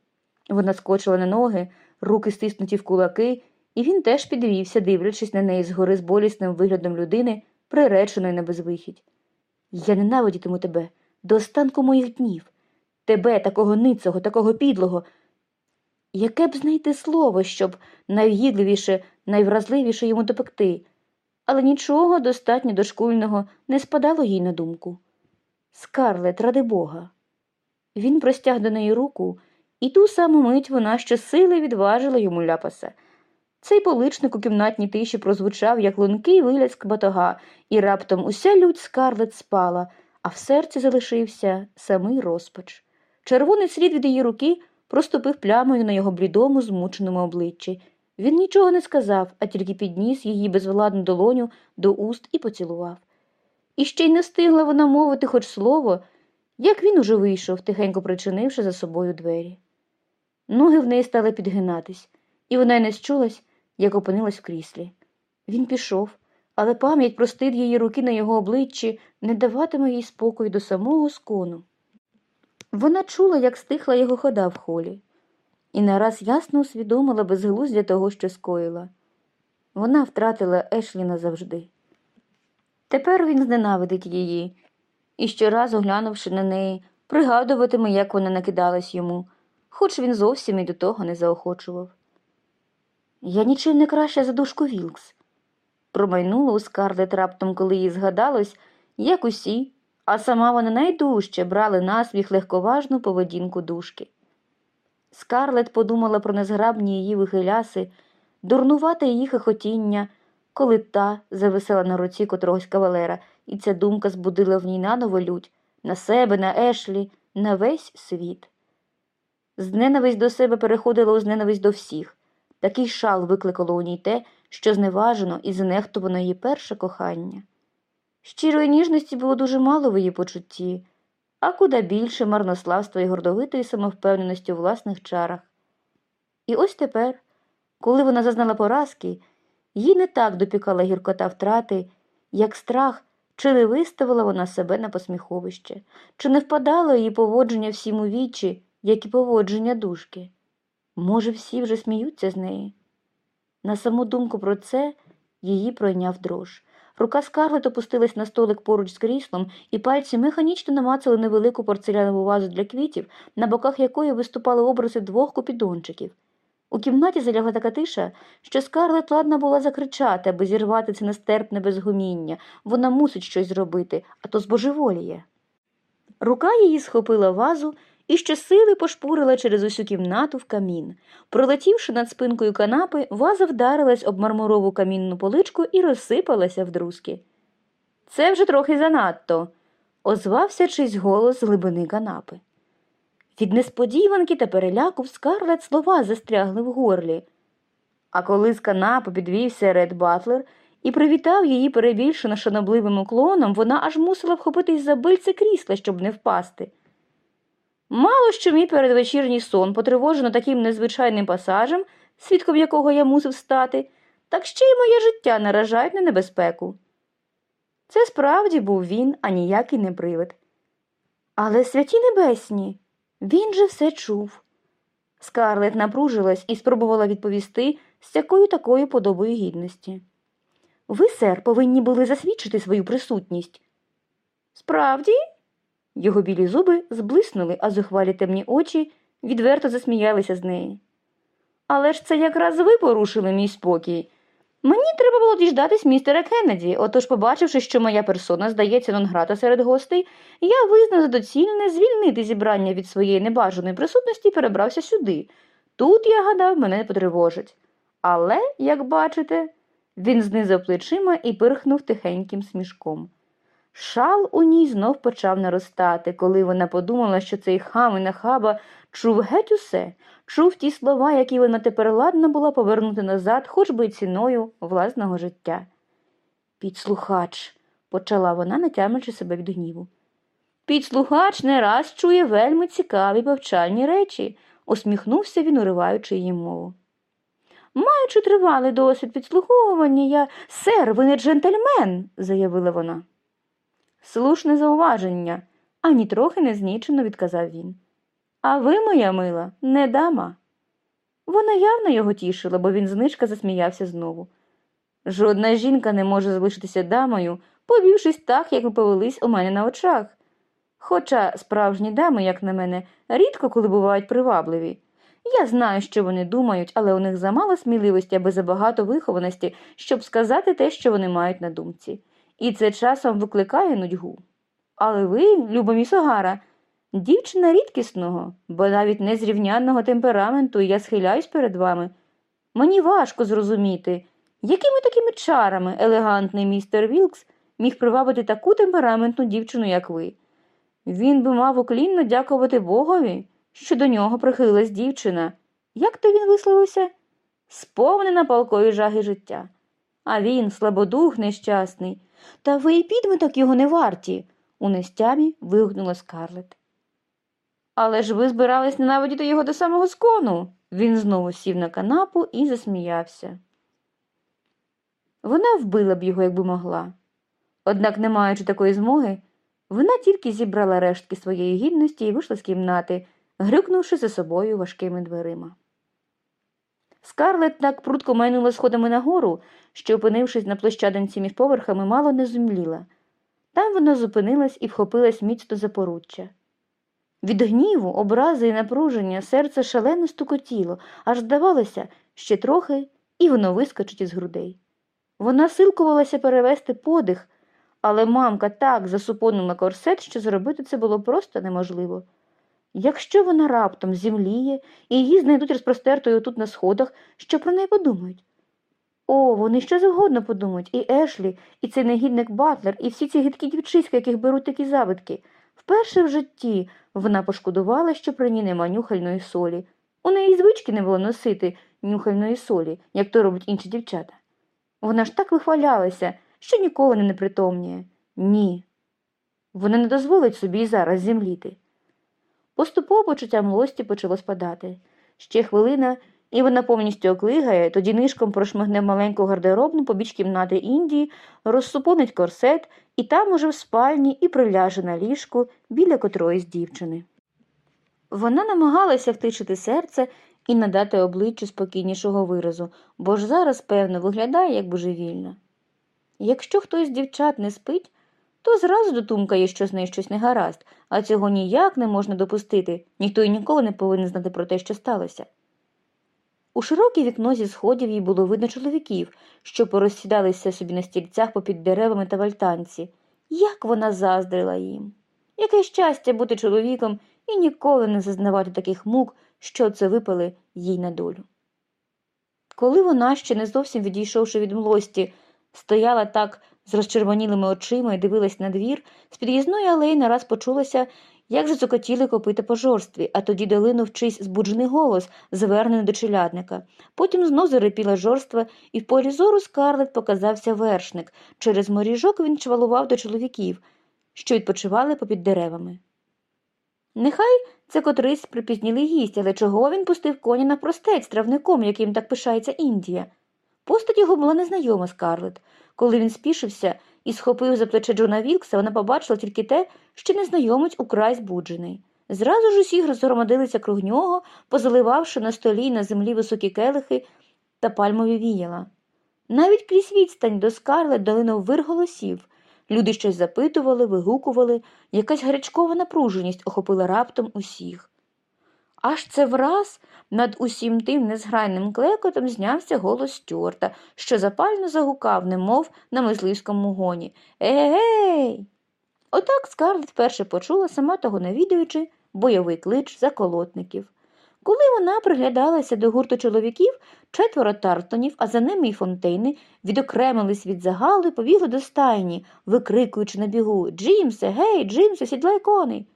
Вона скочила на ноги, руки стиснуті в кулаки, і він теж підвівся, дивлячись на неї згори з болісним виглядом людини, приреченої на безвихідь. Я ненавидітиму тебе до останку моїх днів, тебе, такого ницого, такого підлого. Яке б знайти слово, щоб найвгідливіше, найвразливіше йому допекти, але нічого достатньо дошкульного не спадало їй на думку. Скарлет, ради Бога. Він простяг до неї руку. І ту саму мить вона щосили відважила йому ляпаса. Цей поличник у кімнатній тиші прозвучав, як лункий виляск батога, і раптом уся лють скарлет спала, а в серці залишився самий розпач. Червоний слід від її руки проступив плямою на його блідому, змученому обличчі. Він нічого не сказав, а тільки підніс її безвладну долоню до уст і поцілував. І ще й не встигла вона мовити хоч слово, як він уже вийшов, тихенько причинивши за собою двері. Ноги в неї стали підгинатись, і вона не счулась, як опинилась в кріслі. Він пішов, але пам'ять про стид її руки на його обличчі не даватиме їй спокою до самого скону. Вона чула, як стихла його хода в холі, і нараз ясно усвідомила безглуздя того, що скоїла. Вона втратила Ешлі назавжди. Тепер він зненавидить її, і щоразу, глянувши на неї, пригадуватиме, як вона накидалась йому хоч він зовсім і до того не заохочував. Я нічим не краща за душку Вілкс. Промайнула у Скарлет раптом, коли їй згадалось, як усі, а сама вона найдужче брали насміх легковажну поведінку душки. Скарлет подумала про незграбні її вихиляси, дурнувате її хихотіння, коли та зависела на руці котрогось кавалера, і ця думка збудила в ній наново лють на себе, на Ешлі, на весь світ. З ненависть до себе переходила у зненависть до всіх. Такий шал викликало у ній те, що зневажено і знехтувано її перше кохання. Щирої ніжності було дуже мало в її почутті, а куди більше марнославства і гордовитої самовпевненості у власних чарах. І ось тепер, коли вона зазнала поразки, їй не так допікала гіркота втрати, як страх, чи не виставила вона себе на посміховище, чи не впадало її поводження всім у вічі, як і поводження душки. Може, всі вже сміються з неї? На саму думку про це її пройняв дрож. Рука Скарлет опустилась на столик поруч з кріслом, і пальці механічно намацали невелику порцелянову вазу для квітів, на боках якої виступали образи двох купідончиків. У кімнаті залягла така тиша, що Скарлет ладна була закричати, аби зірвати це нестерпне безгуміння. Вона мусить щось зробити, а то збожеволіє. Рука її схопила вазу і щосили пошпурила через усю кімнату в камін. Пролетівши над спинкою канапи, ваза вдарилась об мармурову камінну поличку і розсипалася в друзки. Це вже трохи занадто, озвався чийсь голос з глибини канапи. Від несподіванки та переляку в скарлет слова застрягли в горлі. А коли з канапи підвівся Ред Батлер і привітав її перебільшено шанобливим уклоном, вона аж мусила вхопитись за бильце крісла, щоб не впасти. Мало що мій передвечірній сон потривожено таким незвичайним пасажем, свідком якого я мусив стати, так ще й моє життя наражають на небезпеку. Це справді був він, а ніякий не привид. Але святі небесні, він же все чув. Скарлет напружилась і спробувала відповісти з якою такою подобою гідності. Ви, сер, повинні були засвідчити свою присутність. Справді? Його білі зуби зблиснули, а зухвалі темні очі відверто засміялися з неї. Але ж це якраз ви порушили мій спокій. Мені треба було діждатись містера Кеннеді, отож, побачивши, що моя персона здається нонграта серед гостей, я визнав за доцільне звільнити зібрання від своєї небажаної присутності і перебрався сюди. Тут, я гадав, мене не потривожить. Але, як бачите, він знизав плечима і пирхнув тихеньким смішком. Шал у ній знов почав наростати, коли вона подумала, що цей хам і нахаба чув геть усе, чув ті слова, які вона тепер ладна була повернути назад, хоч би й ціною власного життя. Підслухач, почала вона, натямлячи себе від гніву. Підслухач не раз чує вельми цікаві повчальні речі, усміхнувся він, уриваючи її мову. Маючи тривалий досвід підслуховування, я сер, ви не джентльмен, заявила вона. Слушне зауваження, ані трохи не знічено відказав він. А ви, моя мила, не дама. Вона явно його тішила, бо він знижка засміявся знову. Жодна жінка не може залишитися дамою, повівшись так, як ви повелись у мене на очах. Хоча справжні дами, як на мене, рідко коли бувають привабливі. Я знаю, що вони думають, але у них замало сміливості аби забагато вихованості, щоб сказати те, що вони мають на думці і це часом викликає нудьгу. Але ви, любо місогара, дівчина рідкісного, бо навіть незрівнянного темпераменту я схиляюсь перед вами. Мені важко зрозуміти, якими такими чарами елегантний містер Вілкс міг привабити таку темпераментну дівчину, як ви. Він би мав уклінно дякувати Богові, що до нього прихилилась дівчина. Як то він висловився? Сповнена палкої жаги життя. А він, слабодух нещасний, та ви і підметок його не варті, у нестямі вигукнула скарлет. Але ж ви збирались ненавидіти його до самого скону. Він знову сів на канапу і засміявся. Вона вбила б його, якби могла. Однак, не маючи такої змоги, вона тільки зібрала рештки своєї гідності і вийшла з кімнати, грюкнувши за собою важкими дверима. Скарлет так прудко майнула сходами нагору, що, опинившись на площадинці між поверхами, мало не зумліла. Там вона зупинилась і вхопилась міцно за поруччя. Від гніву, образи і напруження серце шалено стукотіло, аж здавалося, ще трохи, і воно вискочить із грудей. Вона силкувалася перевести подих, але мамка так засупонила корсет, що зробити це було просто неможливо. Якщо вона раптом зімліє і її знайдуть розпростертою тут на сходах, що про неї подумають? О, вони що завгодно подумають, і Ешлі, і цей негідник Батлер, і всі ці гидкі дівчиськи, яких беруть такі завидки. Вперше в житті вона пошкодувала, що при ній нема нюхальної солі. У неї звички не було носити нюхальної солі, як то роблять інші дівчата. Вона ж так вихвалялася, що ніколи не непритомніє. Ні. Вона не дозволить собі і зараз зімліти. Поступово почуття млості почало спадати. Ще хвилина, і вона повністю оклигає, тоді нишком прошмигне маленьку гардеробну побіч кімнати Індії, розсупонить корсет, і там уже в спальні і приляже на ліжку біля котроїсь дівчини. Вона намагалася втишити серце і надати обличчю спокійнішого виразу, бо ж зараз, певно, виглядає як божевільна. Якщо хтось з дівчат не спить, то зразу дотумкає, що з нею щось не гаразд, а цього ніяк не можна допустити, ніхто й ніколи не повинен знати про те, що сталося. У широке вікно зі сходів їй було видно чоловіків, що порозсідалися собі на стільцях попід деревами та вальтанці. Як вона заздрила їм. Яке щастя бути чоловіком і ніколи не зазнавати таких мук, що це випали їй на долю. Коли вона, ще не зовсім відійшовши від млості, стояла так з розчервонілими очима і дивилась на двір, з під'їзної алеї нараз почулося, як же цокотіли копита по жорстві, а тоді долинув чийсь збуджений голос, звернений до челядника. Потім знов зарипіла жорства, і в полі зору скарлет показався вершник. Через моріжок він чвалував до чоловіків, що відпочивали попід деревами. Нехай це котрийсь припізнілий гість, але чого він пустив коні на простець травником, яким так пишається Індія? Постать його була незнайома Скарлет. Коли він спішився і схопив за плече Джона Вілкса, вона побачила тільки те, що незнайомець украй збуджений. Зразу ж усі розгромадилися круг нього, позаливавши на столі й на землі високі келихи та пальмові віяла. Навіть крізь відстань до Скарлет долинув вир голосів. Люди щось запитували, вигукували, якась гарячкова напруженість охопила раптом усіх. Аж це враз над усім тим незграйним клекотом знявся голос Стюарта, що запально загукав, немов на мисливському гоні. Егей! Отак Скарлет вперше почула, сама того не відаючи, бойовий клич заколотників. Коли вона приглядалася до гурту чоловіків, четверо Тартонів, а за ними й фонтейни, відокремились від загалу і побігли до стайні, викрикуючи на бігу Джимсе, гей, Джимсе, сідлай коней.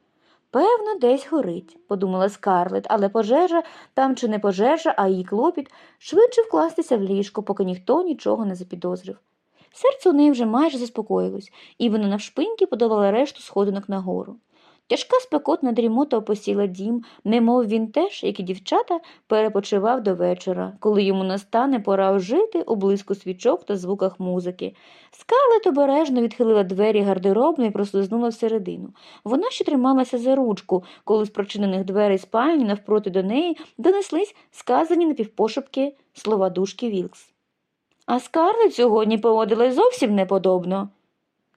Певно, десь горить, подумала Скарлет, але пожежа там чи не пожежа, а її клопіт швидше вкластися в ліжко, поки ніхто нічого не запідозрив. Серце у неї вже майже заспокоїлось, і вона навшпиньки подавала решту сходинок нагору. Тяжка спекотна дрімота опосіла дім, немов він теж, як і дівчата, перепочивав до вечора, коли йому настане пора ожити у блиску свічок та звуках музики. Скарлет обережно відхилила двері гардеробної і прослизнула всередину. Вона ще трималася за ручку, коли з прочинених дверей спальні навпроти до неї донеслись сказані напівпошепки слова душки Вілкс. А Скарлет сьогодні поводилась зовсім неподобно.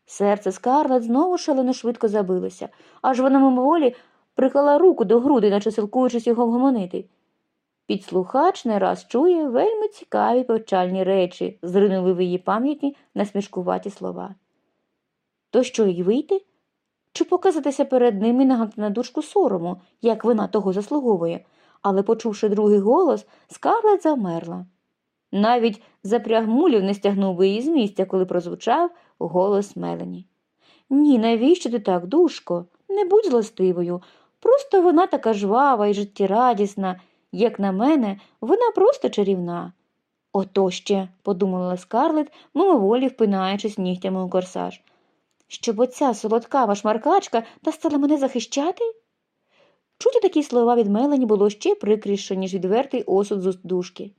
Серце Скарлет знову шалено швидко забилося, аж вона мимоволі приклала руку до груди, наче силкуючись його вгомонити. Підслухач не раз чує вельми цікаві повчальні речі, зринули в її пам'яті насмішкуваті слова. То що їй вийти? Чи показатися перед ним і нагадати на душку сорому, як вона того заслуговує, але, почувши другий голос, Скарлет замерла. Навіть запряг мулів не стягнув би її з місця, коли прозвучав голос Мелані. Ні, навіщо ти так, душко? Не будь злостивою. Просто вона така жвава і життєрадісна. Як на мене, вона просто чарівна. Ото ще, подумала Скарлет, мимоволі впинаючись нігтями у корсаж. Щоб оця солодкава шмаркачка та стала мене захищати? Чути такі слова від Мелані було ще прикріше, ніж відвертий осуд з душки.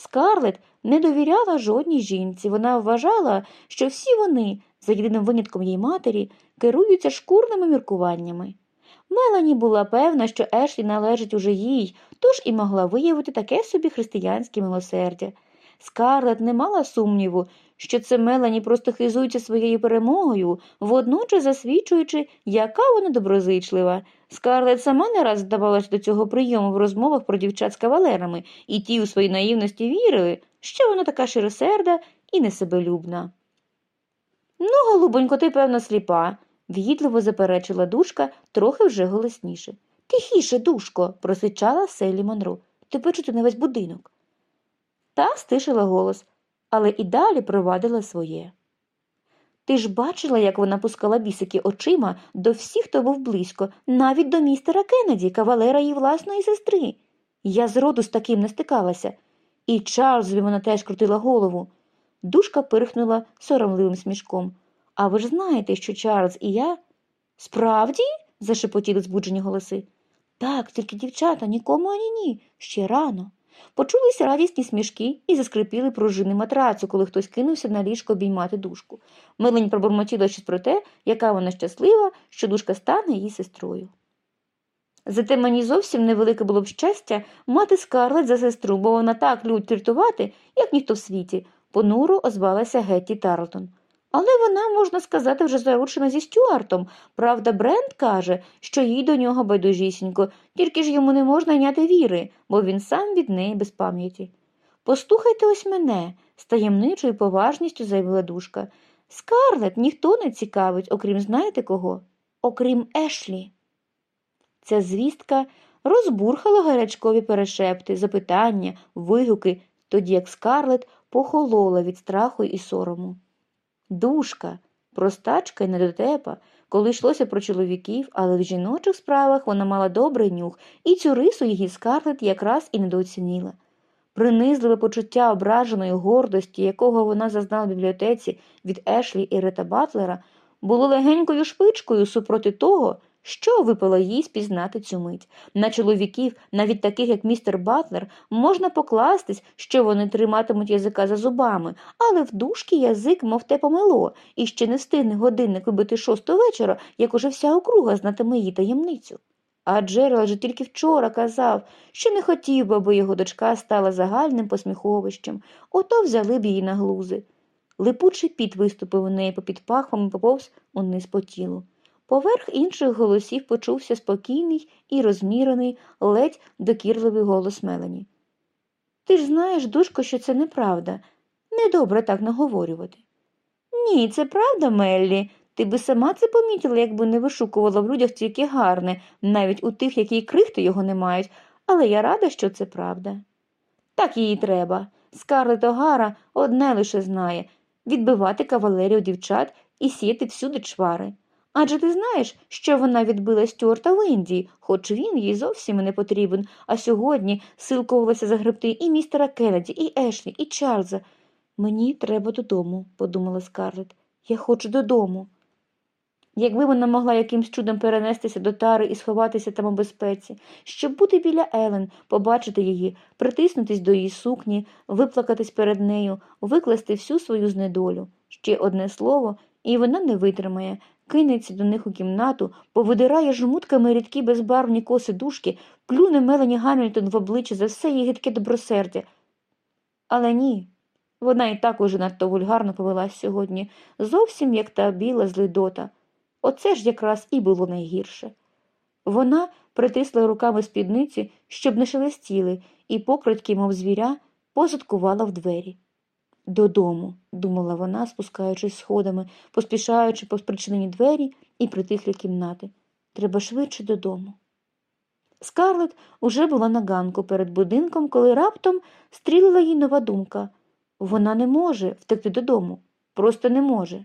Скарлет не довіряла жодній жінці. Вона вважала, що всі вони, за єдиним винятком її матері, керуються шкурними міркуваннями. Мелані була певна, що Ешлі належить уже їй, тож і могла виявити таке собі християнське милосердя. Скарлет не мала сумніву, що це Мелані просто хизується своєю перемогою, водночас засвідчуючи, яка вона доброзичлива. Скарлет сама не раз здавалась до цього прийому в розмовах про дівчат з кавалерами, і ті у своїй наївності вірили, що вона така широсерда і несебелюбна. Ну, голубонько, ти, певно, сліпа, в'їдливо заперечила душка, трохи вже голосніше. Тихіше, душко, просичала Селі Монро. Тебе чути на весь будинок. Та стишила голос, але і далі провадила своє. Ти ж бачила, як вона пускала бісики очима до всіх, хто був близько, навіть до містера Кеннеді, кавалера її власної сестри. Я зроду з таким не стикалася. І Чарльзові вона теж крутила голову. Душка пирхнула соромливим смішком. А ви ж знаєте, що Чарльз і я. Справді? зашепотіли збуджені голоси. Так, тільки дівчата, нікому ані ні, ще рано. Почулися радісні смішки і заскрипіли пружини матрацу, коли хтось кинувся на ліжко обіймати душку. Милень пробурмотіла щось про те, яка вона щаслива, що душка стане її сестрою. Зате мені зовсім невелике було б щастя мати скарлет за сестру, бо вона так любить фліртувати, як ніхто в світі, понуро озвалася Гетті Тарлтон. Але вона, можна сказати, вже заручена зі Стюартом. Правда, Брент каже, що їй до нього байдужісінько, тільки ж йому не можна йняти віри, бо він сам від неї без пам'яті. Послухайте ось мене, з таємничою поважністю заявила душка. Скарлет ніхто не цікавить, окрім знаєте кого? Окрім Ешлі. Ця звістка розбурхала гарячкові перешепти, запитання, вигуки, тоді як скарлет похолола від страху і сорому. Душка, простачка й недотепа, коли йшлося про чоловіків, але в жіночих справах вона мала добрий нюх, і цю рису її скарлет якраз і недооцінила. Принизливе почуття ображеної гордості, якого вона зазнала в бібліотеці від Ешлі і Рета Батлера, було легенькою шпичкою супроти того, що випало їй спізнати цю мить. На чоловіків, навіть таких як містер Батлер, можна покластись, що вони триматимуть язика за зубами, але в душки язик, мов те помило, і ще не встигне годинник вибити шосту вечора, як уже вся округа знатиме її таємницю. А Джеральд же тільки вчора казав, що не хотів би, аби його дочка стала загальним посміховищем, ото взяли б її на глузи. Липучий піт виступив у неї попід пахвом і поповз униз по тілу. Поверх інших голосів почувся спокійний і розмірений, ледь докірливий голос Мелані. Ти ж знаєш, душко, що це неправда. Недобре так наговорювати. Ні, це правда, Меллі. Ти би сама це помітила, якби не вишукувала в людях тільки гарне, навіть у тих, які й крихти його не мають, але я рада, що це правда. Так їй треба. Скарлет Огара одне лише знає відбивати кавалерів дівчат і сіяти всюди чвари. Адже ти знаєш, що вона відбила Стюарта в Індії, хоч він їй зовсім не потрібен, а сьогодні силкувалася загребти і містера Кеннеді, і Ешлі, і Чарльза. Мені треба додому, подумала Скарлет. Я хочу додому. Якби вона могла якимсь чудом перенестися до тари і сховатися там у безпеці, щоб бути біля Елен, побачити її, притиснутись до її сукні, виплакатись перед нею, викласти всю свою знедолю. Ще одне слово, і вона не витримає, кинеться до них у кімнату, повидирає жмутками рідкі безбарвні коси душки, плюне Мелані Гамільтон в обличчя за все її гидке добросердя. Але ні, вона і так уже надто вульгарно повелась сьогодні, зовсім як та біла злидота. Оце ж якраз і було найгірше. Вона притисла руками спідниці, щоб не шелестіли, і покритки, мов звіря, позадкувала в двері. Додому, думала вона, спускаючись сходами, поспішаючи по спричинені двері і притихлі кімнати. Треба швидше додому. Скарлет уже була на ганку перед будинком, коли раптом стрілила їй нова думка. Вона не може втекти додому, просто не може.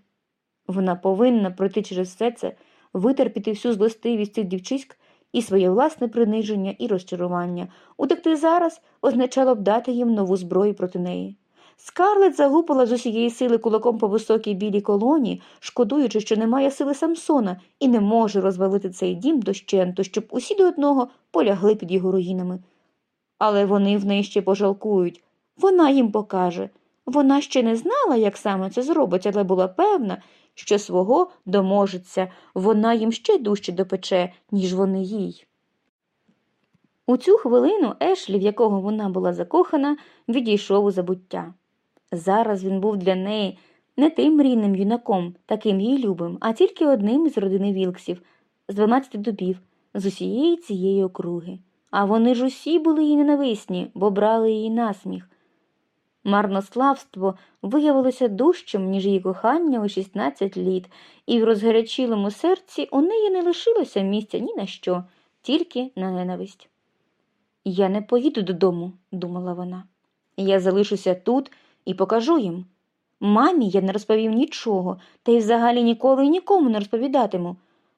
Вона повинна пройти через все це, витерпіти всю злостивість цих дівчиськ і своє власне приниження і розчарування. Утекти зараз означало б дати їм нову зброю проти неї. Скарлет загупила з усієї сили кулаком по високій білій колоні, шкодуючи, що немає сили Самсона і не може розвалити цей дім дощенту, щоб усі до одного полягли під його руїнами. Але вони в неї ще пожалкують. Вона їм покаже. Вона ще не знала, як саме це зробить, але була певна, що свого доможеться, вона їм ще дужче допече, ніж вони їй. У цю хвилину Ешлі, в якого вона була закохана, відійшов у забуття. Зараз він був для неї не тим мрійним юнаком, таким їй любим, а тільки одним із родини Вілксів, з дванадцяти дубів, з усієї цієї округи. А вони ж усі були їй ненависні, бо брали її насміх. Марнославство виявилося дужчим, ніж її кохання у 16 літ, і в розгарячілому серці у неї не лишилося місця ні на що, тільки на ненависть. Я не поїду додому, думала вона. Я залишуся тут і покажу їм. Мамі я не розповів нічого, та й взагалі ніколи і нікому не розповідатиму.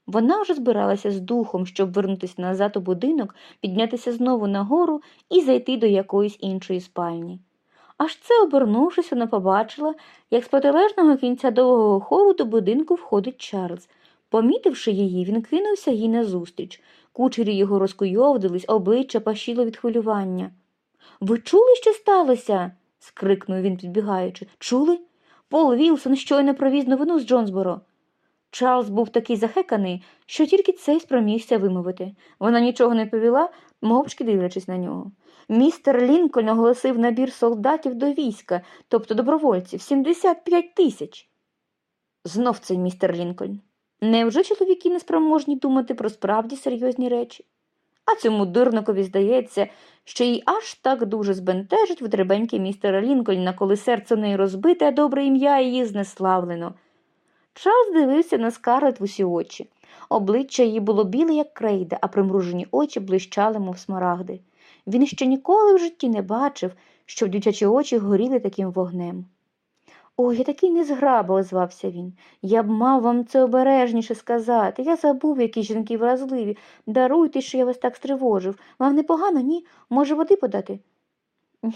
Вона вже збиралася з духом, щоб вернутися назад у будинок, піднятися знову нагору і зайти до якоїсь іншої спальні. Аж це, обернувшись, вона побачила, як з протилежного кінця довгого хору до будинку входить Чарльз. Помітивши її, він кинувся їй назустріч. Кучері його розкуйовдились, обличчя пашіло від хвилювання. Ви чули, що сталося? Скрикнув він, підбігаючи. Чули? Пол Вілсон щойно провіз новину з Джонсборо. Чарльз був такий захеканий, що тільки це й спромігся вимовити. Вона нічого не повіла, мовчки дивлячись на нього. Містер Лінкольн оголосив набір солдатів до війська, тобто добровольців, 75 тисяч. Знов цей містер Лінкольн. Невже чоловіки не спроможні думати про справді серйозні речі? А цьому дурникові здається, що їй аж так дуже збентежить витребеньки містера Лінкольна, коли серце в неї розбите, а добре ім'я її знеславлено. Чарльз дивився на скарлет в усі очі. Обличчя її було біле, як крейда, а примружені очі блищали, мов смарагди. Він ще ніколи в житті не бачив, щоб дитячі очі горіли таким вогнем. Ой, я такий незграба, озвався він. Я б мав вам це обережніше сказати. Я забув, які жінки вразливі. Даруйте, що я вас так стривожив. Вам непогано, ні? Може, води подати?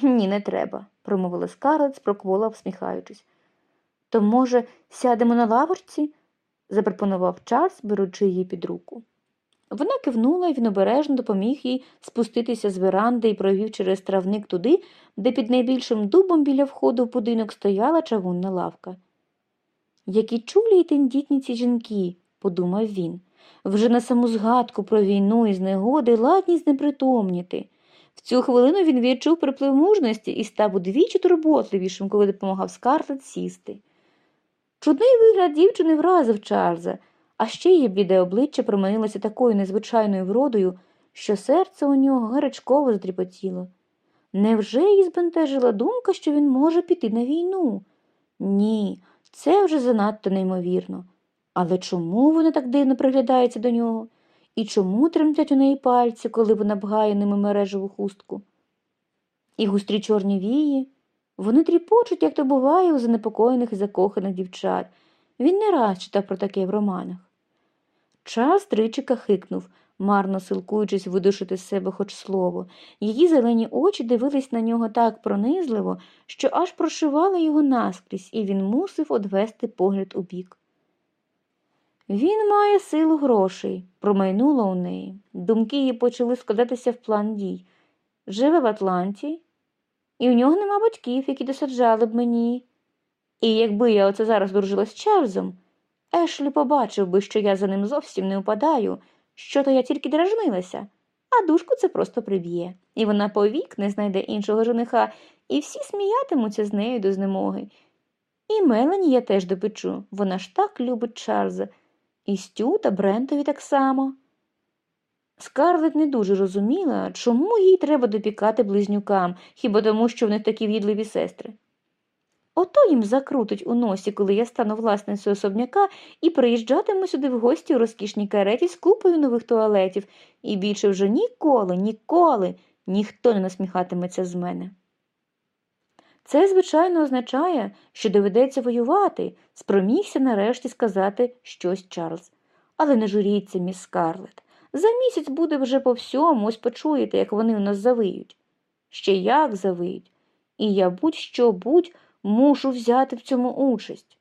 Ні, не треба, промовила скарлет, спроквола, всміхаючись. То, може, сядемо на лавочці? запропонував Чарльз, беручи її під руку. Вона кивнула, і він обережно допоміг їй спуститися з веранди і провів через травник туди, де під найбільшим дубом біля входу в будинок стояла чавунна лавка. Які чулі й тендітні ці жінки, подумав він, вже на саму згадку про війну і знегоди ладні знепритомніти. В цю хвилину він відчув приплив мужності і став удвічі турботливішим, коли допомагав Скарлет сісти. Чудний вигляд дівчини вразив Чарльза, а ще її бліде обличчя променилося такою незвичайною вродою, що серце у нього гарячково затріпотіло. Невже її збентежила думка, що він може піти на війну? Ні, це вже занадто неймовірно. Але чому вона так дивно приглядається до нього? І чому тремтять у неї пальці, коли вона бгає ними мережеву хустку? І густрі чорні вії, вони тріпочуть, як то буває у занепокоєних і закоханих дівчат. Він не раз читав про таке в романах. Час тричі кахикнув, марно силкуючись видушити з себе хоч слово. Її зелені очі дивились на нього так пронизливо, що аж прошивали його наскрізь, і він мусив одвести погляд у бік. Він має силу грошей, промайнуло у неї. Думки її почали складатися в план дій. Живе в Атланті, і у нього нема батьків, які досаджали б мені. І якби я оце зараз дружила з Чарльзом, Ешлі побачив би, що я за ним зовсім не упадаю, що то я тільки дражнилася, а душку це просто приб'є, і вона повік не знайде іншого жениха, і всі сміятимуться з нею до знемоги. І Мелані я теж допечу, вона ж так любить Чарльза, і Стю та Брентові так само. Скарлет не дуже розуміла, чому їй треба допікати близнюкам, хіба тому, що в них такі в'їдливі сестри. Ото їм закрутить у носі, коли я стану власницею особняка і приїжджатиму сюди в гості у розкішній кареті з купою нових туалетів, і більше вже ніколи, ніколи ніхто не насміхатиметься з мене. Це, звичайно, означає, що доведеться воювати, спромігся нарешті сказати щось Чарльз. Але не журіться, міс Скарлет. За місяць буде вже по всьому, ось почуєте, як вони у нас завиють. Ще як завиють. І я будь-що будь мушу взяти в цьому участь.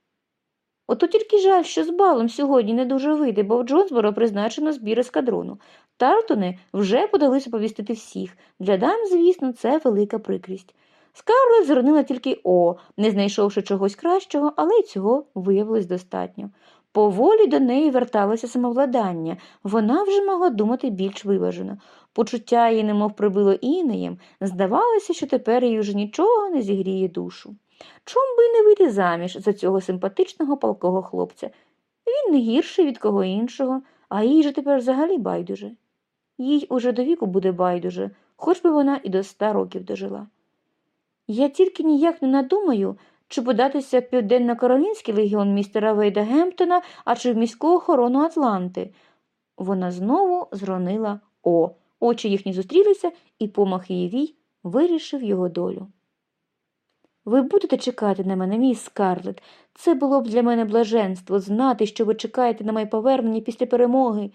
Ото тільки жаль, що з балом сьогодні не дуже вийде, бо в Джонсборо призначено збір ескадрону. Тартони вже подалися повістити всіх. Для дам, звісно, це велика прикрість. Скарлет зронила тільки О, не знайшовши чогось кращого, але й цього виявилось достатньо. Поволі до неї верталося самовладання, вона вже могла думати більш виважено. Почуття її немов прибило інеєм, здавалося, що тепер їй вже нічого не зігріє душу. Чом би не вийти заміж за цього симпатичного палкого хлопця? Він не гірший від кого іншого, а їй же тепер взагалі байдуже. Їй уже до віку буде байдуже, хоч би вона і до ста років дожила. Я тільки ніяк не надумаю, чи податися в Південно-Каролінський легіон містера Вейда Гемптона, а чи в міську охорону Атланти. Вона знову зронила О, очі їхні зустрілися, і помах її вій вирішив його долю. Ви будете чекати на мене, мій Скарлет. Це було б для мене блаженство знати, що ви чекаєте на моє повернення після перемоги.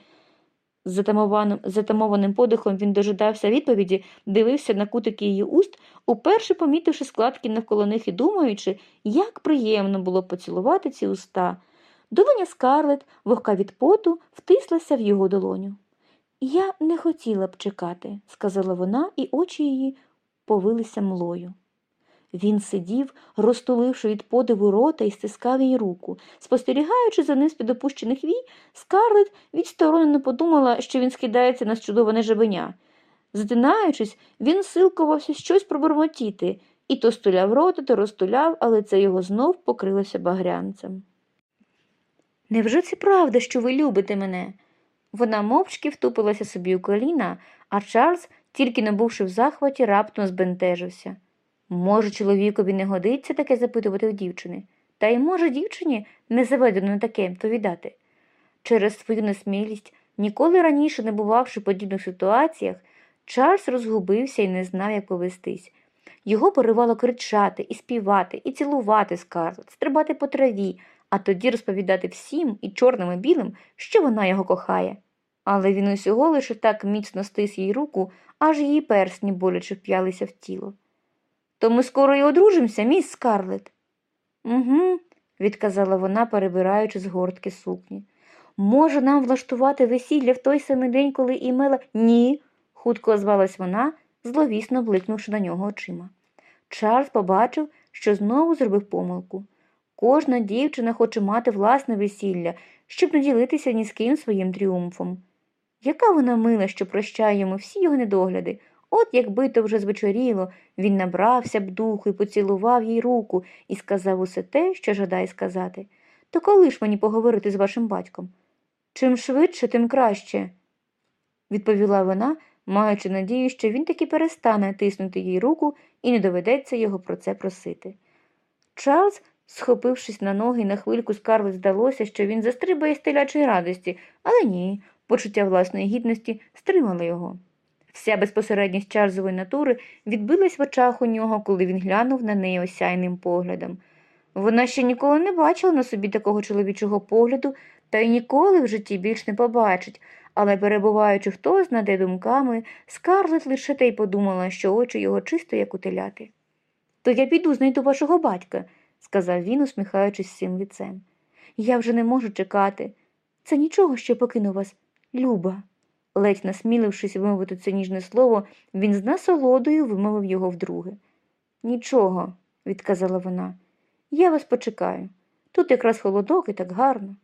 З затамованим, затамованим подихом він дожидався відповіді, дивився на кутики її уст, уперше помітивши складки навколо них і думаючи, як приємно було поцілувати ці уста. Долоня Скарлет, вогка від поту, втислася в його долоню. Я не хотіла б чекати, сказала вона, і очі її повилися млою. Він сидів, розтуливши від подиву рота і стискав їй руку. Спостерігаючи за ним з-під опущених вій, Скарлет відсторонено подумала, що він скидається на зчудоване жабеня. Затинаючись, він силкувався щось пробормотіти, і то стуляв рота, то розтуляв, але це його знов покрилося багрянцем. Невже це правда, що ви любите мене? Вона мовчки втупилася собі у коліна, а Чарльз, тільки набувши в захваті, раптом збентежився. Може, чоловікові не годиться таке запитувати у дівчини, та й може дівчині не заведено на таке відповідати. Через свою несмілість, ніколи раніше не бувавши в подібних ситуаціях, Чарльз розгубився і не знав, як повестись. Його поривало кричати, і співати, і цілувати скарлет, стрибати по траві, а тоді розповідати всім і чорним і білим, що вона його кохає. Але він усього лише так міцно стис їй руку, аж її персні боляче вп'ялися в тіло. То ми скоро й одружимося, міс Скарлет. Угу, відказала вона, перебираючи з гортки сукні. Може нам влаштувати весілля в той самий день, коли імела. Ні, хутко озвалась вона, зловісно бликнувши на нього очима. Чарльз побачив, що знову зробив помилку. Кожна дівчина хоче мати власне весілля, щоб не ділитися ні з ким своїм тріумфом. Яка вона мила, що прощає йому всі його недогляди. От якби то вже звечоріло, він набрався б духу і поцілував їй руку і сказав усе те, що жадає сказати. То коли ж мені поговорити з вашим батьком? Чим швидше, тим краще, відповіла вона, маючи надію, що він таки перестане тиснути їй руку і не доведеться його про це просити. Чарльз, схопившись на ноги, на хвильку скарлет здалося, що він застрибає з телячої радості, але ні, почуття власної гідності стримало його. Вся безпосередність Чарльзової натури відбилась в очах у нього, коли він глянув на неї осяйним поглядом. Вона ще ніколи не бачила на собі такого чоловічого погляду та й ніколи в житті більш не побачить, але, перебуваючи хто знаде думками, скарлет лише те й подумала, що очі його чисто, як у. То я піду знайду вашого батька, сказав він, усміхаючись всім лицем. Я вже не можу чекати. Це нічого, що покину вас, Люба. Ледь насмілившись вимовити це ніжне слово, він з насолодою вимовив його вдруге. Нічого, відказала вона, я вас почекаю. Тут якраз холодок і так гарно.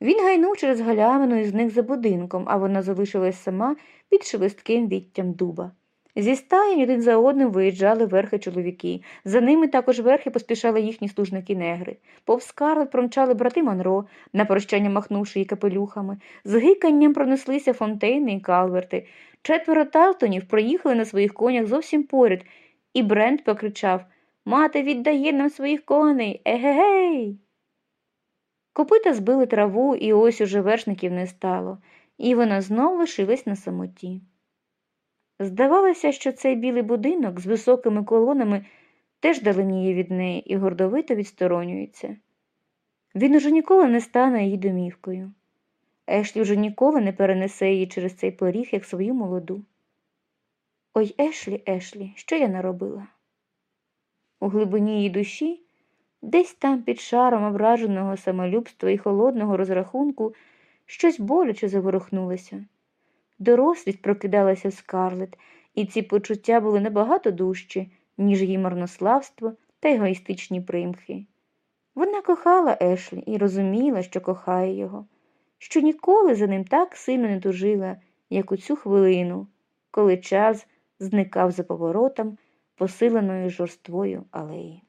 Він гайнув через галявину і зник за будинком, а вона залишилась сама під шелестким віттям дуба. Зі стаєм один за одним виїжджали верхи чоловіки. За ними також верхи поспішали їхні служники негри. Повз Скарлет промчали брати Монро, на прощання махнувши її капелюхами. З гиканням пронеслися фонтейни і калверти. Четверо Талтонів проїхали на своїх конях зовсім поряд, і Брент покричав Мати віддає нам своїх коней. Егегей. Копита збили траву, і ось уже вершників не стало, і вона знову лишилась на самоті. Здавалося, що цей білий будинок з високими колонами теж даленіє від неї і гордовито відсторонюється. Він уже ніколи не стане її домівкою. Ешлі вже ніколи не перенесе її через цей поріг, як свою молоду. Ой, Ешлі, Ешлі, що я наробила? У глибині її душі, десь там під шаром ображеного самолюбства і холодного розрахунку, щось боляче заворухнулося. Дорослість прокидалася в скарлет, і ці почуття були набагато дужчі, ніж її марнославство та егоїстичні примхи. Вона кохала Ешлі і розуміла, що кохає його, що ніколи за ним так сильно не тужила, як у цю хвилину, коли час зникав за поворотом посиленою жорствою алеї.